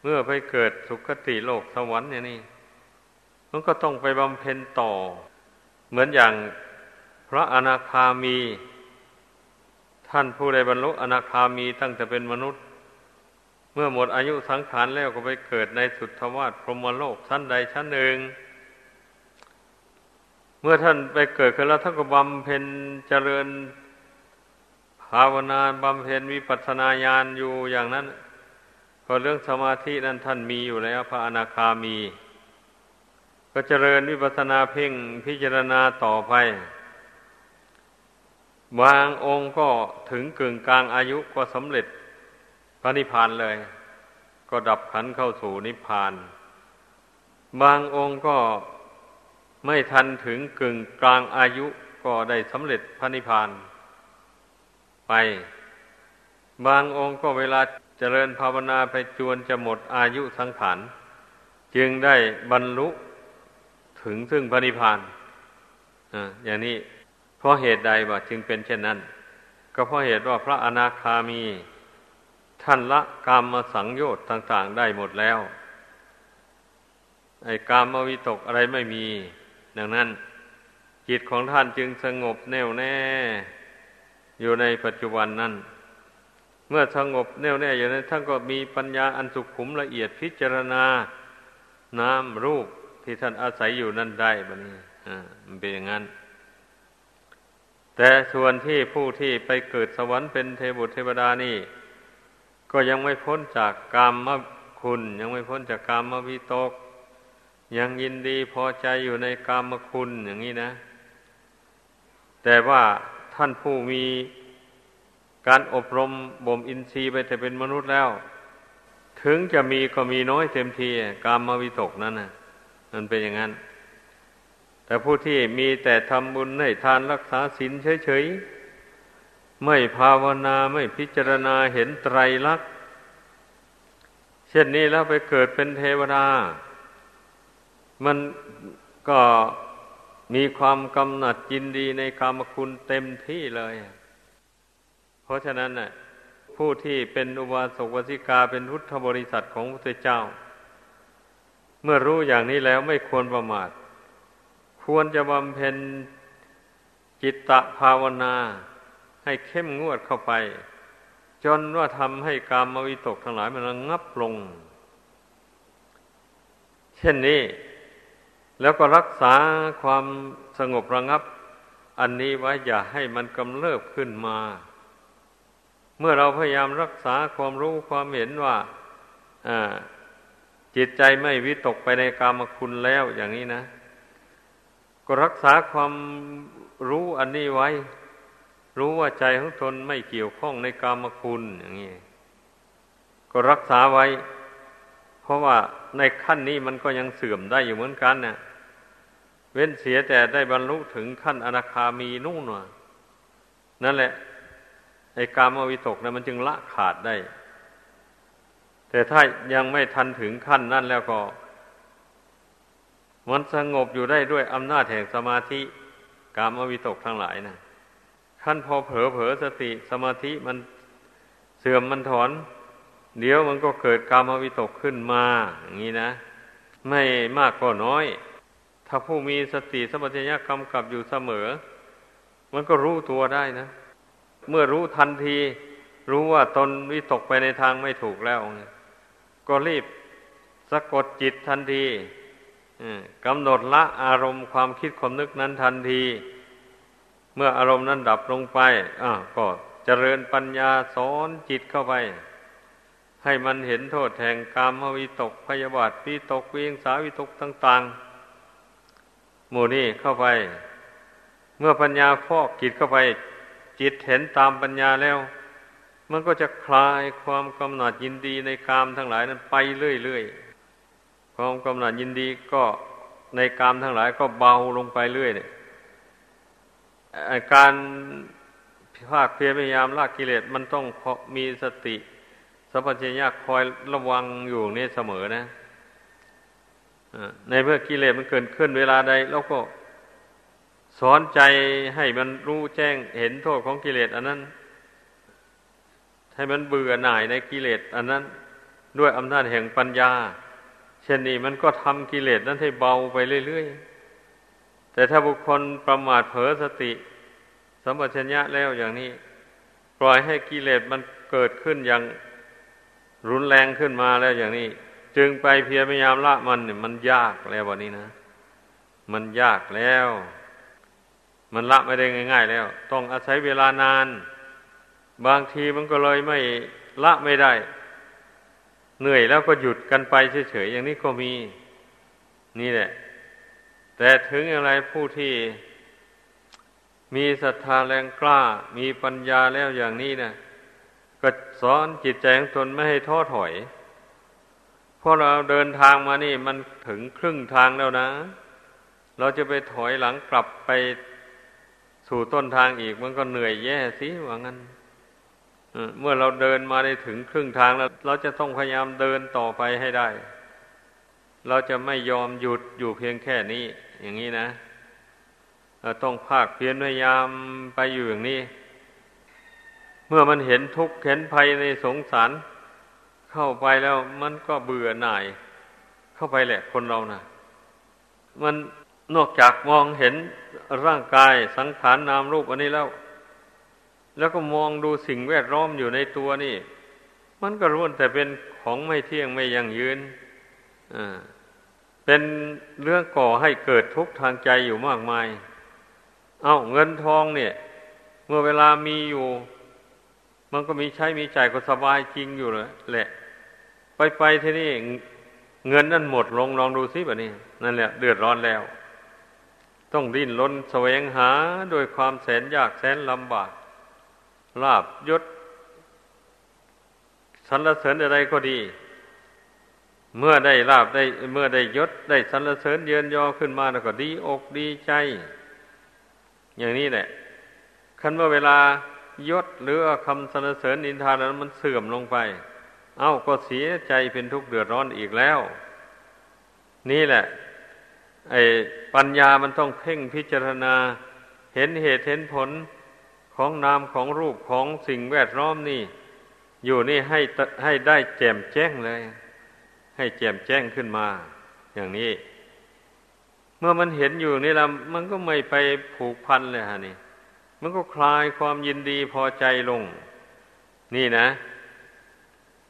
เมื่อไปเกิดสุคติโลกสวรรค์เนี่ยนี่มันก็ต้องไปบำเพ็ญต่อ เหมือนอย่าง ระอนาคามี ท่านผู้ใดบรรลุอนาคามีตั้งแต่เป็นมนุษย์ เมื่อหมดอายุสังขารแล้วก็ไปเกิดในสุทธวาสพรหมโลกชั้นใดชั้นหนึ่ง เมื่อท่านไปเกิดขึ้นแล้วท่านก็บำเพ็ญเจริญภาวนาบำเพ็ญวิปัสสนาญาณอยู่อย่างนั้นก็เรื่องสมาธินั้นท่านมีอยู่แล้ว พระอนาคามี ก็เจริญวิปัสสนาเพ่งพิจารณาต่อไป บางองค์ก็ถึงกึ่งกลางอายุก็สำเร็จพระนิพพานเลย ก็ดับขันเข้าสู่นิพพาน บางองค์ก็ไม่ทันถึงกึ่งกลางอายุก็ได้สำเร็จพระนิพพาน ไป บางองค์ก็เวลาเจริญภาวนาไปจวนจะหมดอายุสังขารจึงได้บรรลุถึงซึ่งพระนิพพานอ่าอย่างนี้ เพราะเหตุใดว่จึงเป็นเช่นนั้น ก็เพราะเหตุว่าพระอนาคามี ท่านละกามมาสังโยชน์ต่าง ๆ ได้หมดแล้ว ไอ้กามวิตกอะไรไม่มี ดังนั้นจิตของท่านจึงสงบแน่วแน่ อยู่ในปัจจุบันนั้น เมื่อสงบแน่วแน่อยู่นั้นท่านก็มีปัญญาอันสุขุมละเอียดพิจารณา น้ำรูปที่ท่านอาศัยอยู่นั่นได้บนี้อ่ามันเป็นอย่างนั้น แต่ส่วนที่ผู้ที่ไปเกิดสวรรค์เป็นเทบุตรเทวดานี่ ก็ยังไม่พ้นจากกามมคุณ ยังไม่พ้นจากกามมวิตก ยังยินดีพอใจอยู่ในกามมคุณอย่างนี้นะ แต่ว่าท่านผู้มีการอบรมบ่มอินทรีย์ไปแต่เป็นมนุษย์แล้ว ถึงจะมีก็มีน้อยเต็มทีกามมวิตกนั่นนะมันเป็นอย่างนั้น แต่ผู้ที่มีแต่ทำบุญให้ทานรักษาศีลเฉยๆ ไม่ภาวนาไม่พิจารณาเห็นไตรลักษณ์เช่นนี้แล้วไปเกิดเป็นเทวดา มันก็มีความกำหนัดยินดีในกรรมคุณเต็มที่เลย เพราะฉะนั้นน่ะผู้ที่เป็นอุบาสกวสิกาเป็นพุทธบริษัทของพระเจ้า เมื่อรู้อย่างนี้แล้วไม่ควรประมาท ควรจะบำเพ็ญจิตตภาวนา ให้เข้มงวดเข้าไป จนว่าทำให้กามวิตกทั้งหลายมันระงับลง เช่นนี้ แล้วก็รักษาความสงบระงับ อันนี้ไว้อย่าให้มันกำเริบขึ้นมา เมื่อเราพยายามรักษาความรู้ความเห็นว่าจิตใจไม่วิตกไปในกามคุณแล้วอย่างนี้นะ ก็รักษาความรู้อันนี้ไว้ รู้ว่าใจของตนไม่เกี่ยวข้องในกามคุณอย่างนี้ก็รักษาไว้ เพราะว่าในขั้นนี้มันก็ยังเสื่อมได้อยู่เหมือนกันเนะ่ยเว้นเสียแต่ได้บรรลุถึงขั้นอนาคามีนู่นว่ะนั่นแหละไอ้กามวิตกนะมันจึงละขาดได้ แต่ถ้ายังไม่ทันถึงขั้นนั้นแล้วก็ มันสงบอยู่ได้ด้วยอำนาจแห่งสมาธิกามวิตกทั้งหลายนะขั้นพอเผลอเผลอสติสมาธิมันเสื่อมมันถอน เดี๋ยวมันก็เกิดกามวิตกขึ้นมา อย่างนี้นะ ไม่มากก็น้อย ถ้าผู้มีสติสมัชัญญะกำกับอยู่เสมอ มันก็รู้ตัวได้นะ เมื่อรู้ทันที รู้ว่าตนวิตกไปในทางไม่ถูกแล้วก็รีบสะกดจิตทันที กำหนดละอารมณ์ความคิดความนึกนั้นทันที เมื่ออารมณ์นั้นดับลงไปอ่ก็เจริญปัญญาสอนจิตเข้าไป ให้มันเห็นโทษแห่งกามวิตกพยาบาทวิตกเวียงสาวิตกต่าง ๆ หมู่นี้เข้าไป เมื่อปัญญาฟอกจิตเข้าไป จิตเห็นตามปัญญาแล้ว มันก็จะคลายความกำหนัดยินดีในกามทั้งหลายนั้นไปเรื่อยๆ ความกำหนัดยินดีก็ในกามทั้งหลายก็เบาลงไปเรื่อยเนี่ยการภาคเพียรพยายามละกกิเลสมันต้องมีสติสัพพัญญาคอยระวังอยู่นี่เสมอนะในเมื่อกิเลสมันเกิดขึ้นเวลาใดเราก็สอนใจให้มันรู้แจ้งเห็นโทษของกิเลสอันนั้น ให้มันเบื่อหน่ายในกิเลสอันนั้น ด้วยอำนาจแห่งปัญญา เช่นนี้มันก็ทำกิเลสนั้นให้เบาไปเรื่อยๆ แต่ถ้าบุคคลประมาทเผลอสติสัมปชัญญะแล้วอย่างนี้ ปล่อยให้กิเลสมันเกิดขึ้นอย่างรุนแรงขึ้นมาแล้วอย่างนี้ จึงไปเพียรพยายามละมันเนี่ยมันยากแล้ววันนี้นะ มันยากแล้ว มันละไม่ได้ง่าย ๆ แล้ว ต้องอาศัยเวลานาน บางทีมันก็เลยไม่ละไม่ได้ เหนื่อยแล้วก็หยุดกันไปเฉยๆอย่างนี้ก็มี นี่แหละ แต่ถึงอะไรผู้ที่มีศรัทธาแรงกล้า มีปัญญาแล้วอย่างนี้นะก็สอนจิตใจของตนไม่ให้ท้อถอยราะเราเดินทางมานี่มันถึงครึ่งทางแล้วนะ เราจะไปถอยหลังกลับไปสู่ต้นทางอีกมันก็เหนื่อยแย่สิว่างั้น เมื่อเราเดินมาได้ถึงครึ่งทางแล้ว เราจะต้องพยายามเดินต่อไปให้ได้ เราจะไม่ยอมหยุดอยู่เพียงแค่นี้ อย่างนี้นะเราต้องภาคเพียรพยายามไปอยู่อย่างนี้ เมื่อมันเห็นทุกข์เห็นภัยในสงสาร เข้าไปแล้วมันก็เบื่อหน่าย เข้าไปแหละคนเรานะ่ะ มันนอกจากมองเห็นร่างกายสังขารนนามรูปอันนี้แล้ว แล้วก็มองดูสิ่งแวดล้อมอยู่ในตัวนี่ มันก็รู้แต่เป็นของไม่เที่ยงไม่ยั่งยืนเป็นเรื่องก่อให้เกิดทุกข์ทางใจอยู่มากมาย เอาเงินทองเนี่ย เมื่อเวลามีอยู่ มันก็มีใช้มีจ่ายก็สบายจริงอยู่เลยแหละ ไปไปที่นี่เงินนั่นหมดลงลองดูซิแบบนี้ นั่นแหละเดือดร้อนแล้ว ต้องดิ้นรนแสวงหาโดยความแสนยากแสนลำบาก ลาบยศสรรเสริญอะไรก็ดี เมื่อได้ลาบได้ เมื่อได้ยศได้สรรเสริญเยินยอขึ้นมาแล้วก็ดีอกดีใจ อย่างนี้แหละคันเมื่อเวลายศหรือคำสรรเสริญนินทานั้นมันเสื่อมลงไป เอ้าก็เสียใจเป็นทุกข์เดือดร้อนอีกแล้ว นี่แหละ ไอ้ปัญญามันต้องเพ่งพิจารณา เห็นเหตุเห็นผล ของนามของรูปของสิ่งแวดล้อมนี่ อยู่นี่ให้ให้ได้แจ่มแจ้งเลย ให้แจ่มแจ้งขึ้นมา อย่างนี้ เมื่อมันเห็นอยู่นี่ล้วมันก็ไม่ไปผูกพันเลยฮะนี่ มันก็คลายความยินดีพอใจลง นี่นะ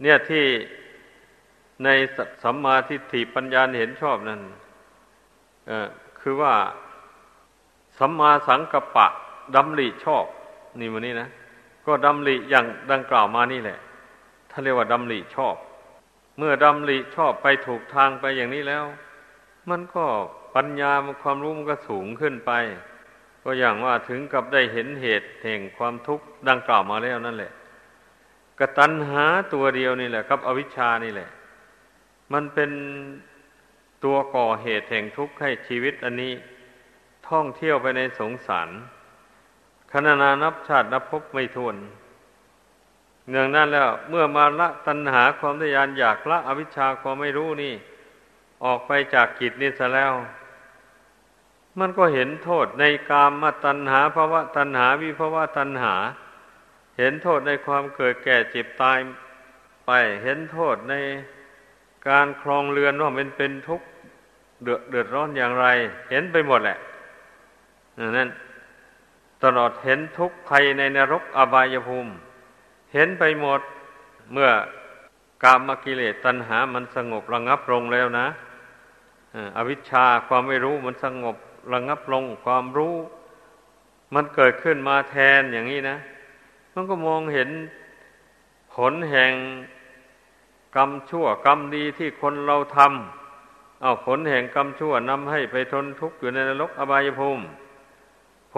เนี่ยที่ในสัมมาทิฏฐิปัญญาเห็นชอบนั้นคือว่าสัมมาสังกัปปะดำริชอบ นี่มันนี่นะก็ดำริอย่างดังกล่าวมานี่แหละท่านเรียกว่าดำริชอบ เมื่อดำริชอบไปถูกทางไปอย่างนี้แล้ว มันก็ปัญญาความรู้มันก็สูงขึ้นไป ก็อย่างว่าถึงกับได้เห็นเหตุแห่งความทุกข์ดังกล่าวมาแล้วนั่นแหละกตัณหาตัวเดียวนี่แหละครับ อวิชชานี่แหละ มันเป็นตัวก่อเหตุแห่งทุกข์ให้ชีวิตอันนี้ ท่องเที่ยวไปในสงสาร ขณนานับชาตินับพบไม่ทวนเนื่องนั้นแล้ว เมื่อมาละตัณหาความทยานอยากละอวิชชาความไม่รู้นี่ ออกไปจากกิจนี้ซะแล้ว มันก็เห็นโทษในกามมาตัณหาภาวะตัณหาวิภาวะตัณหา เห็นโทษในความเกิดแก่เจ็บตายไป เห็นโทษในการครองเรือนว่ามันเป็นทุกข์เดือดร้อนอย่างไร เห็นไปหมดแหละนั้น ตลอดเห็นทุกข์ภัยในนรกอบายภูมิ เห็นไปหมดเมื่อกามกิเลสตัณหามันสงบระงับลงแล้วนะอวิชชาความไม่รู้มันสงบระงับลงความรู้ มันเกิดขึ้นมาแทนอย่างนี้นะ มันก็มองเห็นผลแห่งกรรมชั่วกรรมดีที่คนเราทำเอาผลแห่งกรรมชั่วนำให้ไปทนทุกข์อยู่ในนรกอบายภูมิ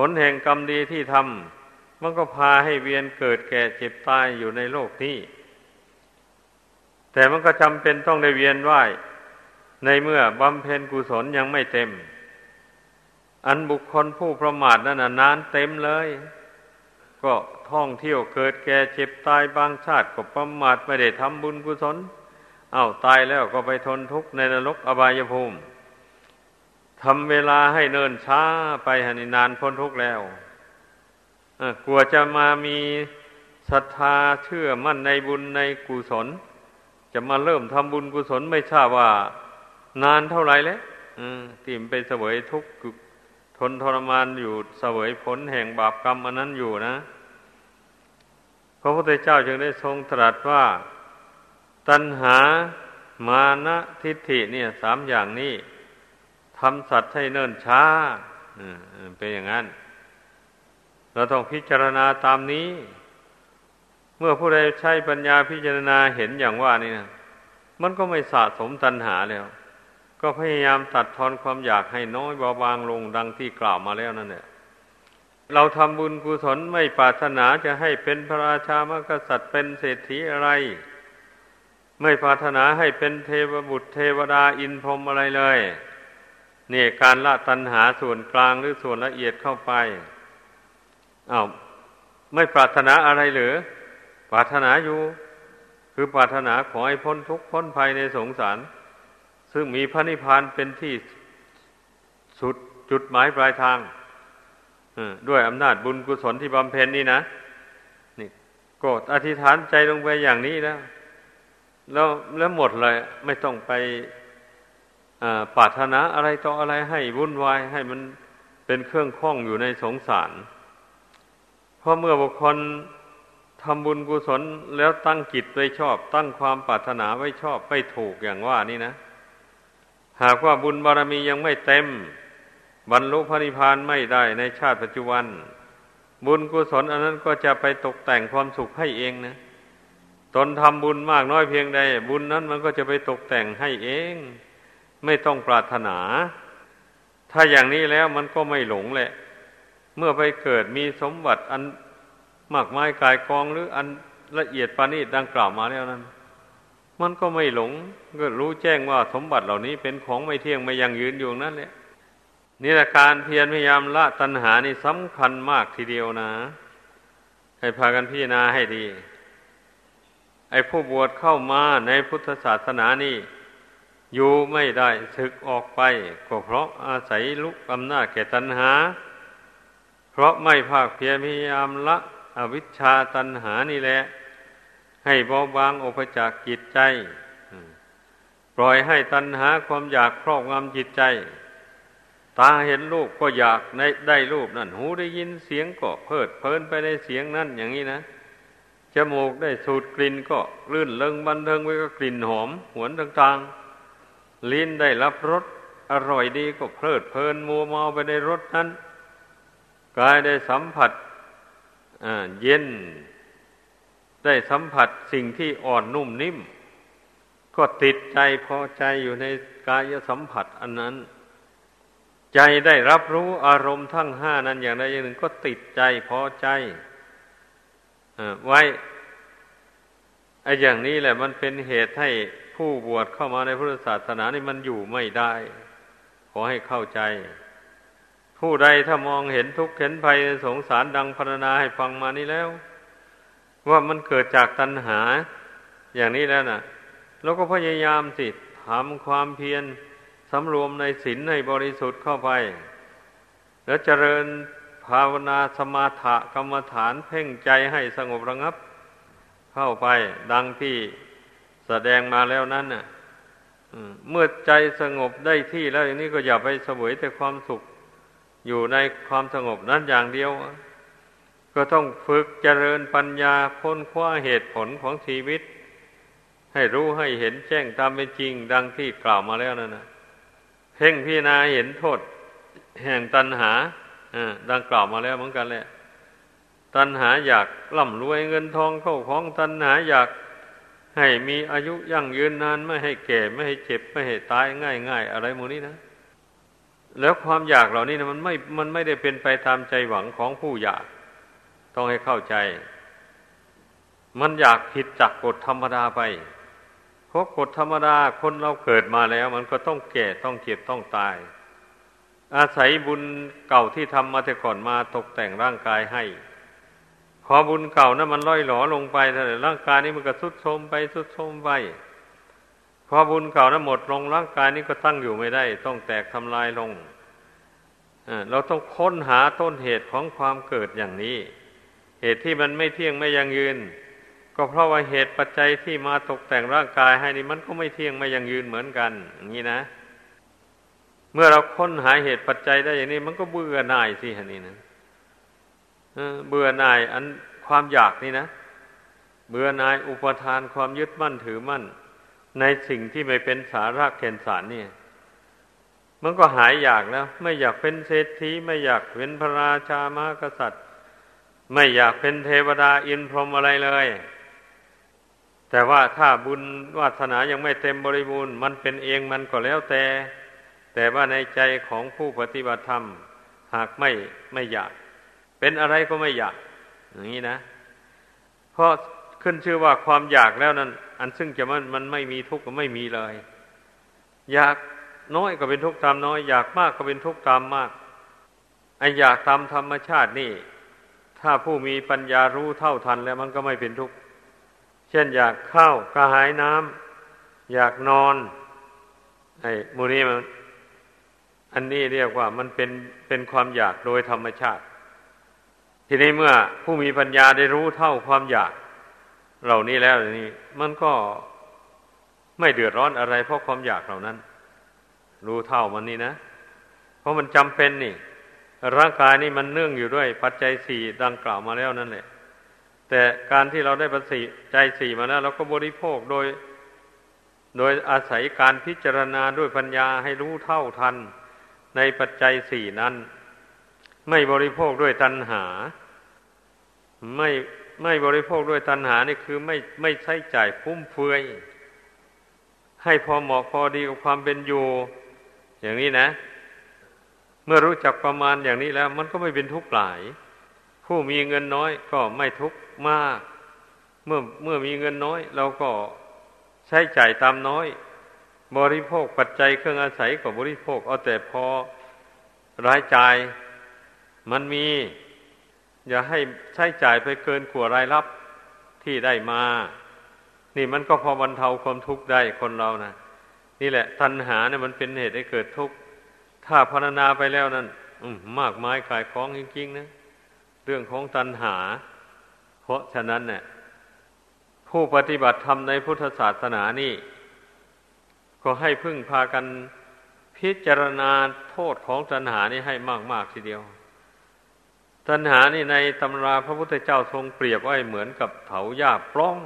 ผลแห่งกรรมดีที่ทำมันก็พาให้เวียนเกิดแก่เจ็บตายอยู่ในโลกนี้ แต่มันก็จำเป็นต้องได้เวียนว่ายในเมื่อบำเพ็ญกุศลยังไม่เต็ม อันบุคคลผู้ประมาทนั้นนานเต็มเลย ก็ท่องเที่ยวเกิดแก่เจ็บตายบางชาติก็ประมาทไม่ได้ทำบุญกุศล เอา้าตายแล้วก็ไปทนทุกข์ในนรกอบายภูมิ ทำเวลาให้เนินช้าไปหันนานพ้นทุกข์แล้วกลัวจะมามีศรัทธาเชื่อมั่นในบุญในกุศล จะมาเริ่มทำบุญกุศลไม่ทราบว่า นานเท่าไหร่แล้วติมไปเสวยทุกข์ทนทรมานอยู่เสวยผลแห่งบาปกรรมอันนั้นอยู่นะ พระพุทธเจ้าจึงได้ทรงตรัสว่า ตัณหามานะทิฏฐิเนี่ยสามอย่างนี้ ทำสัตว์ให้เนิ่นช้าเป็นอย่างนั้น เราต้องพิจารณาตามนี้ เมื่อผู้ใดใช้ปัญญาพิจารณาเห็นอย่างว่านี่นะมันก็ไม่สะสมตัณหาแล้ว ก็พยายามตัดทอนความอยากให้น้อยเบาบางลงดังที่กล่าวมาแล้วนั่นแหละเราทำบุญกุศลไม่ปรารถนาจะให้เป็นพระราชามกษัตริย์เป็นเศรษฐีอะไร ไม่ปรารถนาให้เป็นเทวบุตรเทวดาอินพรหมอะไรเลย นี่การละตัณหาส่วนกลางหรือส่วนละเอียดเข้าไปอา้าวไม่ปรารถนาอะไรหรือ ปรารถนาอยู่ คือปรารถนาขอให้พ้นทุกข์พ้นภัยในสงสาร ซึ่งมีพระนิพพานเป็นที่สุดจุดหมายปลายทางด้วยอำนาจบุญกุศลที่บำเพ็ญนี่นะนี่กดอธิษฐานใจลงไปอย่างนี้แล้ว แล้วแล้วหมดเลย ไม่ต้องไป ปรารถนาอะไรต่ออะไรให้วุ่นวายให้มันเป็นเครื่องข้องอยู่ในสงสาร เพราะเมื่อบุคคลทำบุญกุศลแล้วตั้งกิจไว้ชอบ ตั้งความปรารถนาไว้ชอบไม่ถูกอย่างว่านี่นะ หากว่าบุญบารมียังไม่เต็ม บรรลุพระนิพพานไม่ได้ในชาติปัจจุบัน บุญกุศลอันนั้นก็จะไปตกแต่งความสุขให้เองนะตนทำบุญมากน้อยเพียงใด บุญนั้นมันก็จะไปตกแต่งให้เอง ไม่ต้องปรารถนา ถ้าอย่างนี้แล้วมันก็ไม่หลงแหละ เมื่อไปเกิดมีสมบัติอันมากมายกายกองหรืออันละเอียดปานีดังกล่าวมาแล้วนั้น มันก็ไม่หลงก็รู้แจ้งว่าสมบัติเหล่านี้เป็นของไม่เที่ยงไม่ยังยืนอยู่นั่นแหละนี่แหละการเพียรพยายามละตัณหานี่สำคัญมากทีเดียวนะ ให้พากันพิจารณาให้ดี ไอ้ผู้บวชเข้ามาในพุทธศาสนานี่ อยู่ไม่ได้ศึกออกไป ก็เพราะอาศัยลุกอำนาจแก่ตัณหา เพราะไม่ภาคเพียรพยายามละอวิชชาตัณหานี่แหละ ให้เบาบางออกไปจากจิตใจปล่อยให้ตัณหาความอยากครอบงำจิตใจ ตาเห็นรูปก็อยากในได้รูปนั่น หูได้ยินเสียงก็เพลิดเพลินไปในเสียงนั่นอย่างนี้นะจมูกได้สูดกลิ่นก็ลื่นเลิงบันเทิงไว้ก็กลิ่นหอม หวนต่างๆ ลิ้นได้รับรสอร่อยดีก็เพลิดเพลินมัวเมาไปในรสนั้นกายได้สัมผัสเย็น ได้สัมผัสสิ่งที่อ่อนนุ่มนิ่ม ก็ติดใจพอใจอยู่ในกายสัมผัสอันนั้น ใจได้รับรู้อารมณ์ทั้งห้านั้นอย่างใดอย่างหนึ่งก็ติดใจพอใจไว้ไอ้อย่างนี้แหละมันเป็นเหตุให้ ผู้บวชเข้ามาในพุทธศาสนานี่มันอยู่ไม่ได้ ขอให้เข้าใจ ผู้ใดถ้ามองเห็นทุกข์เห็นภัยสงสารดังพรรณนาให้ฟังมานี้แล้ว ว่ามันเกิดจากตัณหา อย่างนี้แล้วนะ่ะเราก็พยายามสิทำความเพียรสำรวมในศีลในบริสุทธิ์เข้าไป แล้วเจริญภาวนาสมาถะกรรมฐานเพ่งใจให้สงบระงับ เข้าไปดังที่ แสดงมาแล้วนั้นน่ะเมื่อใจสงบได้ที่แล้วอย่างนี้ก็อย่าไปเสวยแต่ความสุข อยู่ในความสงบนั้นอย่างเดียว ก็ต้องฝึกเจริญปัญญาค้นคว้าเหตุผลของชีวิต ให้รู้ให้เห็นแจ้งตามเป็นจริงดังที่กล่าวมาแล้วนั่นนะเพ่งพิจารณาเห็นโทษ แห่งตัณหาดังกล่าวมาแล้วเหมือนกันแหละ ตัณหาอยากร่ำรวยเงินทองเข้าของตัณหาอยาก ให้มีอายุยั่งยืนนานไม่ให้แก่ไม่ให้เจ็บไม่ให้ตายง่ายง่ายอะไรโมนี้นะ แล้วความอยากเหล่านี้นะมันไม่มันไม่ได้เป็นไปตามใจหวังของผู้อยาก ต้องให้เข้าใจ มันอยากผิดจากกฎธรรมดาไปเพราะกฎธรรมดาคนเราเกิดมาแล้ว มันก็ต้องแก่ต้องเจ็บต้องตาย อาศัยบุญเก่าที่ทำมาแต่ก่อนมาตกแต่งร่างกายให้ พอบุญเก่านะั้นมันล่อยหลอลงไปแต่ร่างกายนี้มันก็ทุดโทมไปทุดโทมไปพอบุญเก่านะั้นหมดลงร่างกายนี้ก็ตั้งอยู่ไม่ได้ ต้องแตกทำลายลงเราต้องค้นหาต้นเหตุของความเกิดอย่างนี้ เหตุที่มันไม่เที่ยงไม่ยังยืน ก็เพราะว่าเหตุปัจจัยที่มาตกแต่งร่างกายให้นี่มันก็ไม่เที่ยงไม่ยังยืนเหมือนกันอย่างนี้นะ เมื่อเราค้นหาเหตุปัจจัยได้อย่างนี้ มันก็เบื่อหน่ายสิฮะนี่นะ เบื่อหน่ายอันความอยากนี่นะ เบื่อหน่ายอุปทานความยึดมั่นถือมั่น ในสิ่งที่ไม่เป็นสาระแก่นสารนี่มันก็หายอยากแล้ว ไม่อยากเป็นเศรษฐีไม่อยากเป็นพระราชามากษัตริย์ ไม่อยากเป็นเทวดาอินพรหมอะไรเลย แต่ว่าถ้าบุญวาสนายังไม่เต็มบริบูรณ์ มันเป็นเองมันก็แล้วแต่ แต่ว่าในใจของผู้ปฏิบัติธรรม หากไม่ไม่อยาก เป็นอะไรก็ไม่อยาก อย่างนี้นะ เพราะขึ้นชื่อว่าความอยากแล้วนั้น อันซึ่งจะมันมันไม่มีทุกข์ก็ไม่มีเลย อยากน้อยก็เป็นทุกข์ตามน้อย อยากมากก็เป็นทุกข์ตามมากไออยากตามธรรมชาตินี่ ถ้าผู้มีปัญญารู้เท่าทันแล้วมันก็ไม่เป็นทุกข์ เช่นอยากข้าวกระหายน้ำอยากนอน ไอ้มูนี้มัน อันนี้เรียกว่ามันเป็นเป็นความอยากโดยธรรมชาติ ทีนี้เมื่อผู้มีปัญญาได้รู้เท่าความอยาก เหล่านี้แล้วนี่มันก็ไม่เดือดร้อนอะไร เพราะความอยากเหล่านั้น รู้เท่ามันนี่นะ เพราะมันจำเป็นนี่ ร่างกายนี่มันเนื่องอยู่ด้วย ปัจจัยสี่ดังกล่าวมาแล้วนั่นแหละแต่การที่เราได้ปัจจัยสี่มาแล้วเราก็บริโภคโดย โดยอาศัยการพิจารณาด้วยปัญญาให้รู้เท่าทัน ในปัจจัยสี่นั้น ไม่บริโภคด้วยตัณหา ไม่ไม่บริโภคด้วยตัณหานี่คือไม่ไม่ใช้จ่ายฟุ่มเฟือย ให้พอเหมาะพอดีกับความเป็นอยู่ อย่างนี้นะ เมื่อรู้จักประมาณอย่างนี้แล้ว มันก็ไม่เป็นทุกข์หลาย ผู้มีเงินน้อยก็ไม่ทุกข์มาก เมื่อเมื่อมีเงินน้อย เราก็ใช้จ่ายตามน้อย บริโภคปัจจัยเครื่องอาศัยก็บริโภค เอาแต่พอรายจ่าย มันมี อย่าให้ใช้จ่ายไปเกินกว่ารายรับที่ได้มา นี่มันก็พอบรรเทาความทุกข์ได้คนเรานะนี่แหละ ตัณหาเนี่ยมันเป็นเหตุให้เกิดทุกข์ถ้าพารณาไปแล้วนั้นมากมายขายของจริงๆนะเรื่องของตัณหา เพราะฉะนั้นเนี่ยผู้ปฏิบัติธรรมในพุทธศาสนานี่ ก็ให้พึ่งพากันพิจารณาโทษของตัณหานี่ให้มาก ๆ ทีเดียว ตัณหานี่ในตำราพระพุทธเจ้าทรงเปรียบไว้เหมือนกับเถาหญ้าปล้อง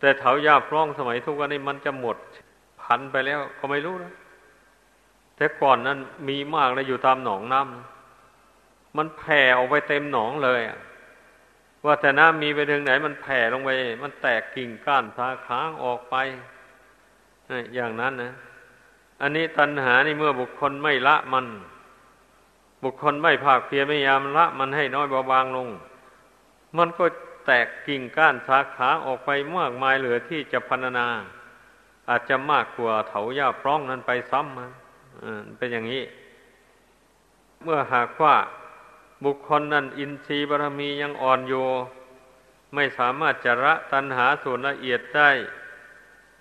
แต่เถาหญ้าปล้องสมัยทุกวันนี้มันจะหมดพันไปแล้วก็ไม่รู้นะแต่ก่อนนั้นมีมากเลยอยู่ตามหนองน้ำมันแผ่ออกไปเต็มหนองเลยว่าแต่น้ำมีไปถึงไหน มันแผ่ลงไป มันแตกกิ่งก้านสาขาออกไปอย่างนั้นนะ อันนี้ตัณหานี่เมื่อบุคคลไม่ละมัน บุคคลไม่ภาคเพียรพยายามละมันให้น้อยเบาบางลง มันก็แตกกิ่งก้านสาขาออกไปมากมายเหลือที่จะพันนา อาจจะมากกว่าเถาหญ้าพร้องนั้นไปซ้ำมันเป็นอย่างนี้ เมื่อหากว่าบุคคลนั้นอินทรีย์บารมียังอ่อนโย ไม่สามารถจะละตัณหาส่วนละเอียดได้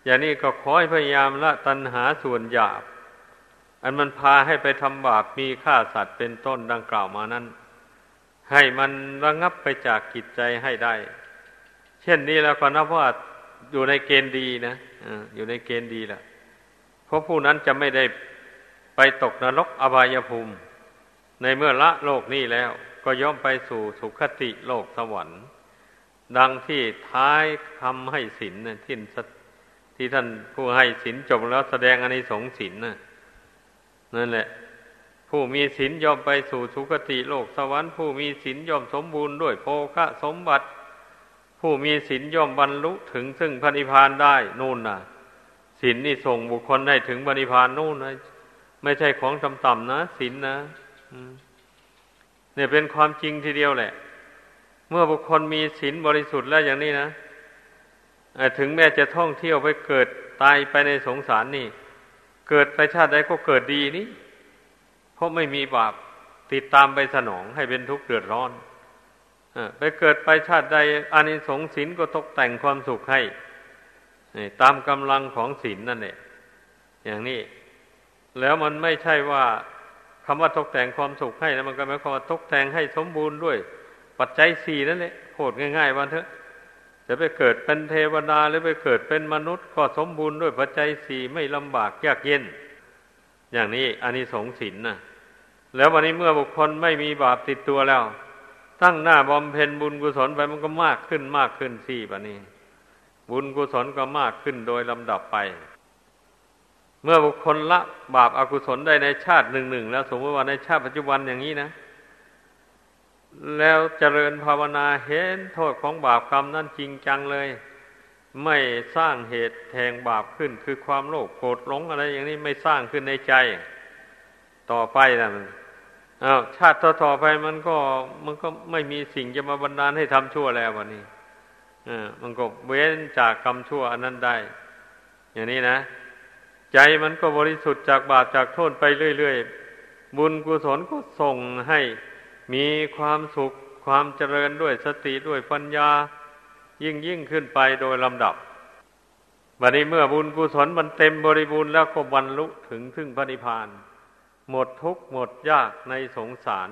อย่างนี้ก็ขอให้พยายามละตัณหาส่วนหยาบ อันมันพาให้ไปทำบาปมีฆ่าสัตว์เป็นต้นดังกล่าวมานั้น ให้มันระงับไปจากกิจใจให้ได้ เช่นนี้แล้วก็นับว่าอยู่ในเกณฑ์ดีนะอยู่ในเกณฑ์ดีแหละเพราะผู้นั้นจะไม่ได้ไปตกนรกอบายภูมิ ในเมื่อละโลกนี้แล้ว ก็ย่อมไปสู่สุคติโลกสวรรค์ ดังที่ท้ายคำให้สินนะที่ที่ท่านผู้ให้สินจบแล้วแสดงอนิสงส์สินนะ นั่นแหละ ผู้มีสินย่อมไปสู่สุคติโลกสวรรค์ผู้มีสินย่อมสมบูรณ์ด้วยโภคะสมบัติ ผู้มีสินย่อมบรรลุถึงซึ่งพระนิพพานได้นู่นน่ะสินนี่ส่งบุคคลได้ถึงพระนิพพานนู่นนะไม่ใช่ของต่ำๆนะศีลนนะเนี่ยเป็นความจริงทีเดียวแหละ เมื่อบุคคลมีศีลบริสุทธิ์แล้วอย่างนี้นะถึงแม้จะท่องเที่ยวไปเกิดตายไปในสงสารนี่ เกิดไปชาติใดก็เกิดดีนี่เพราะไม่มีบาปติดตามไปสนองให้เป็นทุกข์เดือดร้อนไปเกิดไปชาติใดอานิสงส์ศีลก็ตกแต่งความสุขให้ตามกำลังของศีลนั่นแหละอย่างนี้ แล้วมันไม่ใช่ว่าคำว่าตกแต่งความสุขให้นะมันก็หมายความว่าตกแต่งให้สมบูรณ์ด้วย ปัจจัยสี่นั่นแหละโหดง่ายๆวันเถอะ จะไปเกิดเป็นเทวดาหรือไปเกิดเป็นมนุษย์ ก็สมบูรณ์ด้วยปัจจัยสี่ไม่ลำบากยากเย็น อย่างนี้อันนี้สงสินนะแล้ววันนี้เมื่อบุคคลไม่มีบาปติดตัวแล้ว ตั้งหน้าบำเพ็ญบุญกุศลไปมันก็มากขึ้นมากขึ้นสี่ปะนี้ บุญกุศลก็มากขึ้นโดยลำดับไป เมื่อบุคคลละบาปอากุศลได้ในชาติหนึ่งหนึ่งแล้ว สมมติว่าในชาติปัจจุบันอย่างนี้นะ แล้วเจริญภาวนาเห็นโทษของบาปกรรมนั้นจริงจังเลย ไม่สร้างเหตุแทงบาปขึ้น คือความโลภโกรธหลงอะไรอย่างนี้ไม่สร้างขึ้นในใจ ต่อไปนะมันอา้าวชาติต่อไปมันก็มันก็ไม่มีสิ่งจะมาบันดาลให้ทำชั่วแล้ววันนี้อมันก็เว้นจากกรรมชั่วอันนั้นได้ อย่างนี้นะ ใจมันก็บริสุทธิ์จากบาปจากโทษไปเรื่อย ๆ บุญกุศลก็ส่งให้ มีความสุขความเจริญด้วยสติด้วยปัญญา ยิ่งยิ่งขึ้นไปโดยลำดับบัดนี้เมื่อบุญกุศลมันเต็มบริบูรณ์แล้วก็บรรลุถึงถึงพระนิพพาน หมดทุกข์หมดยากในสงสาร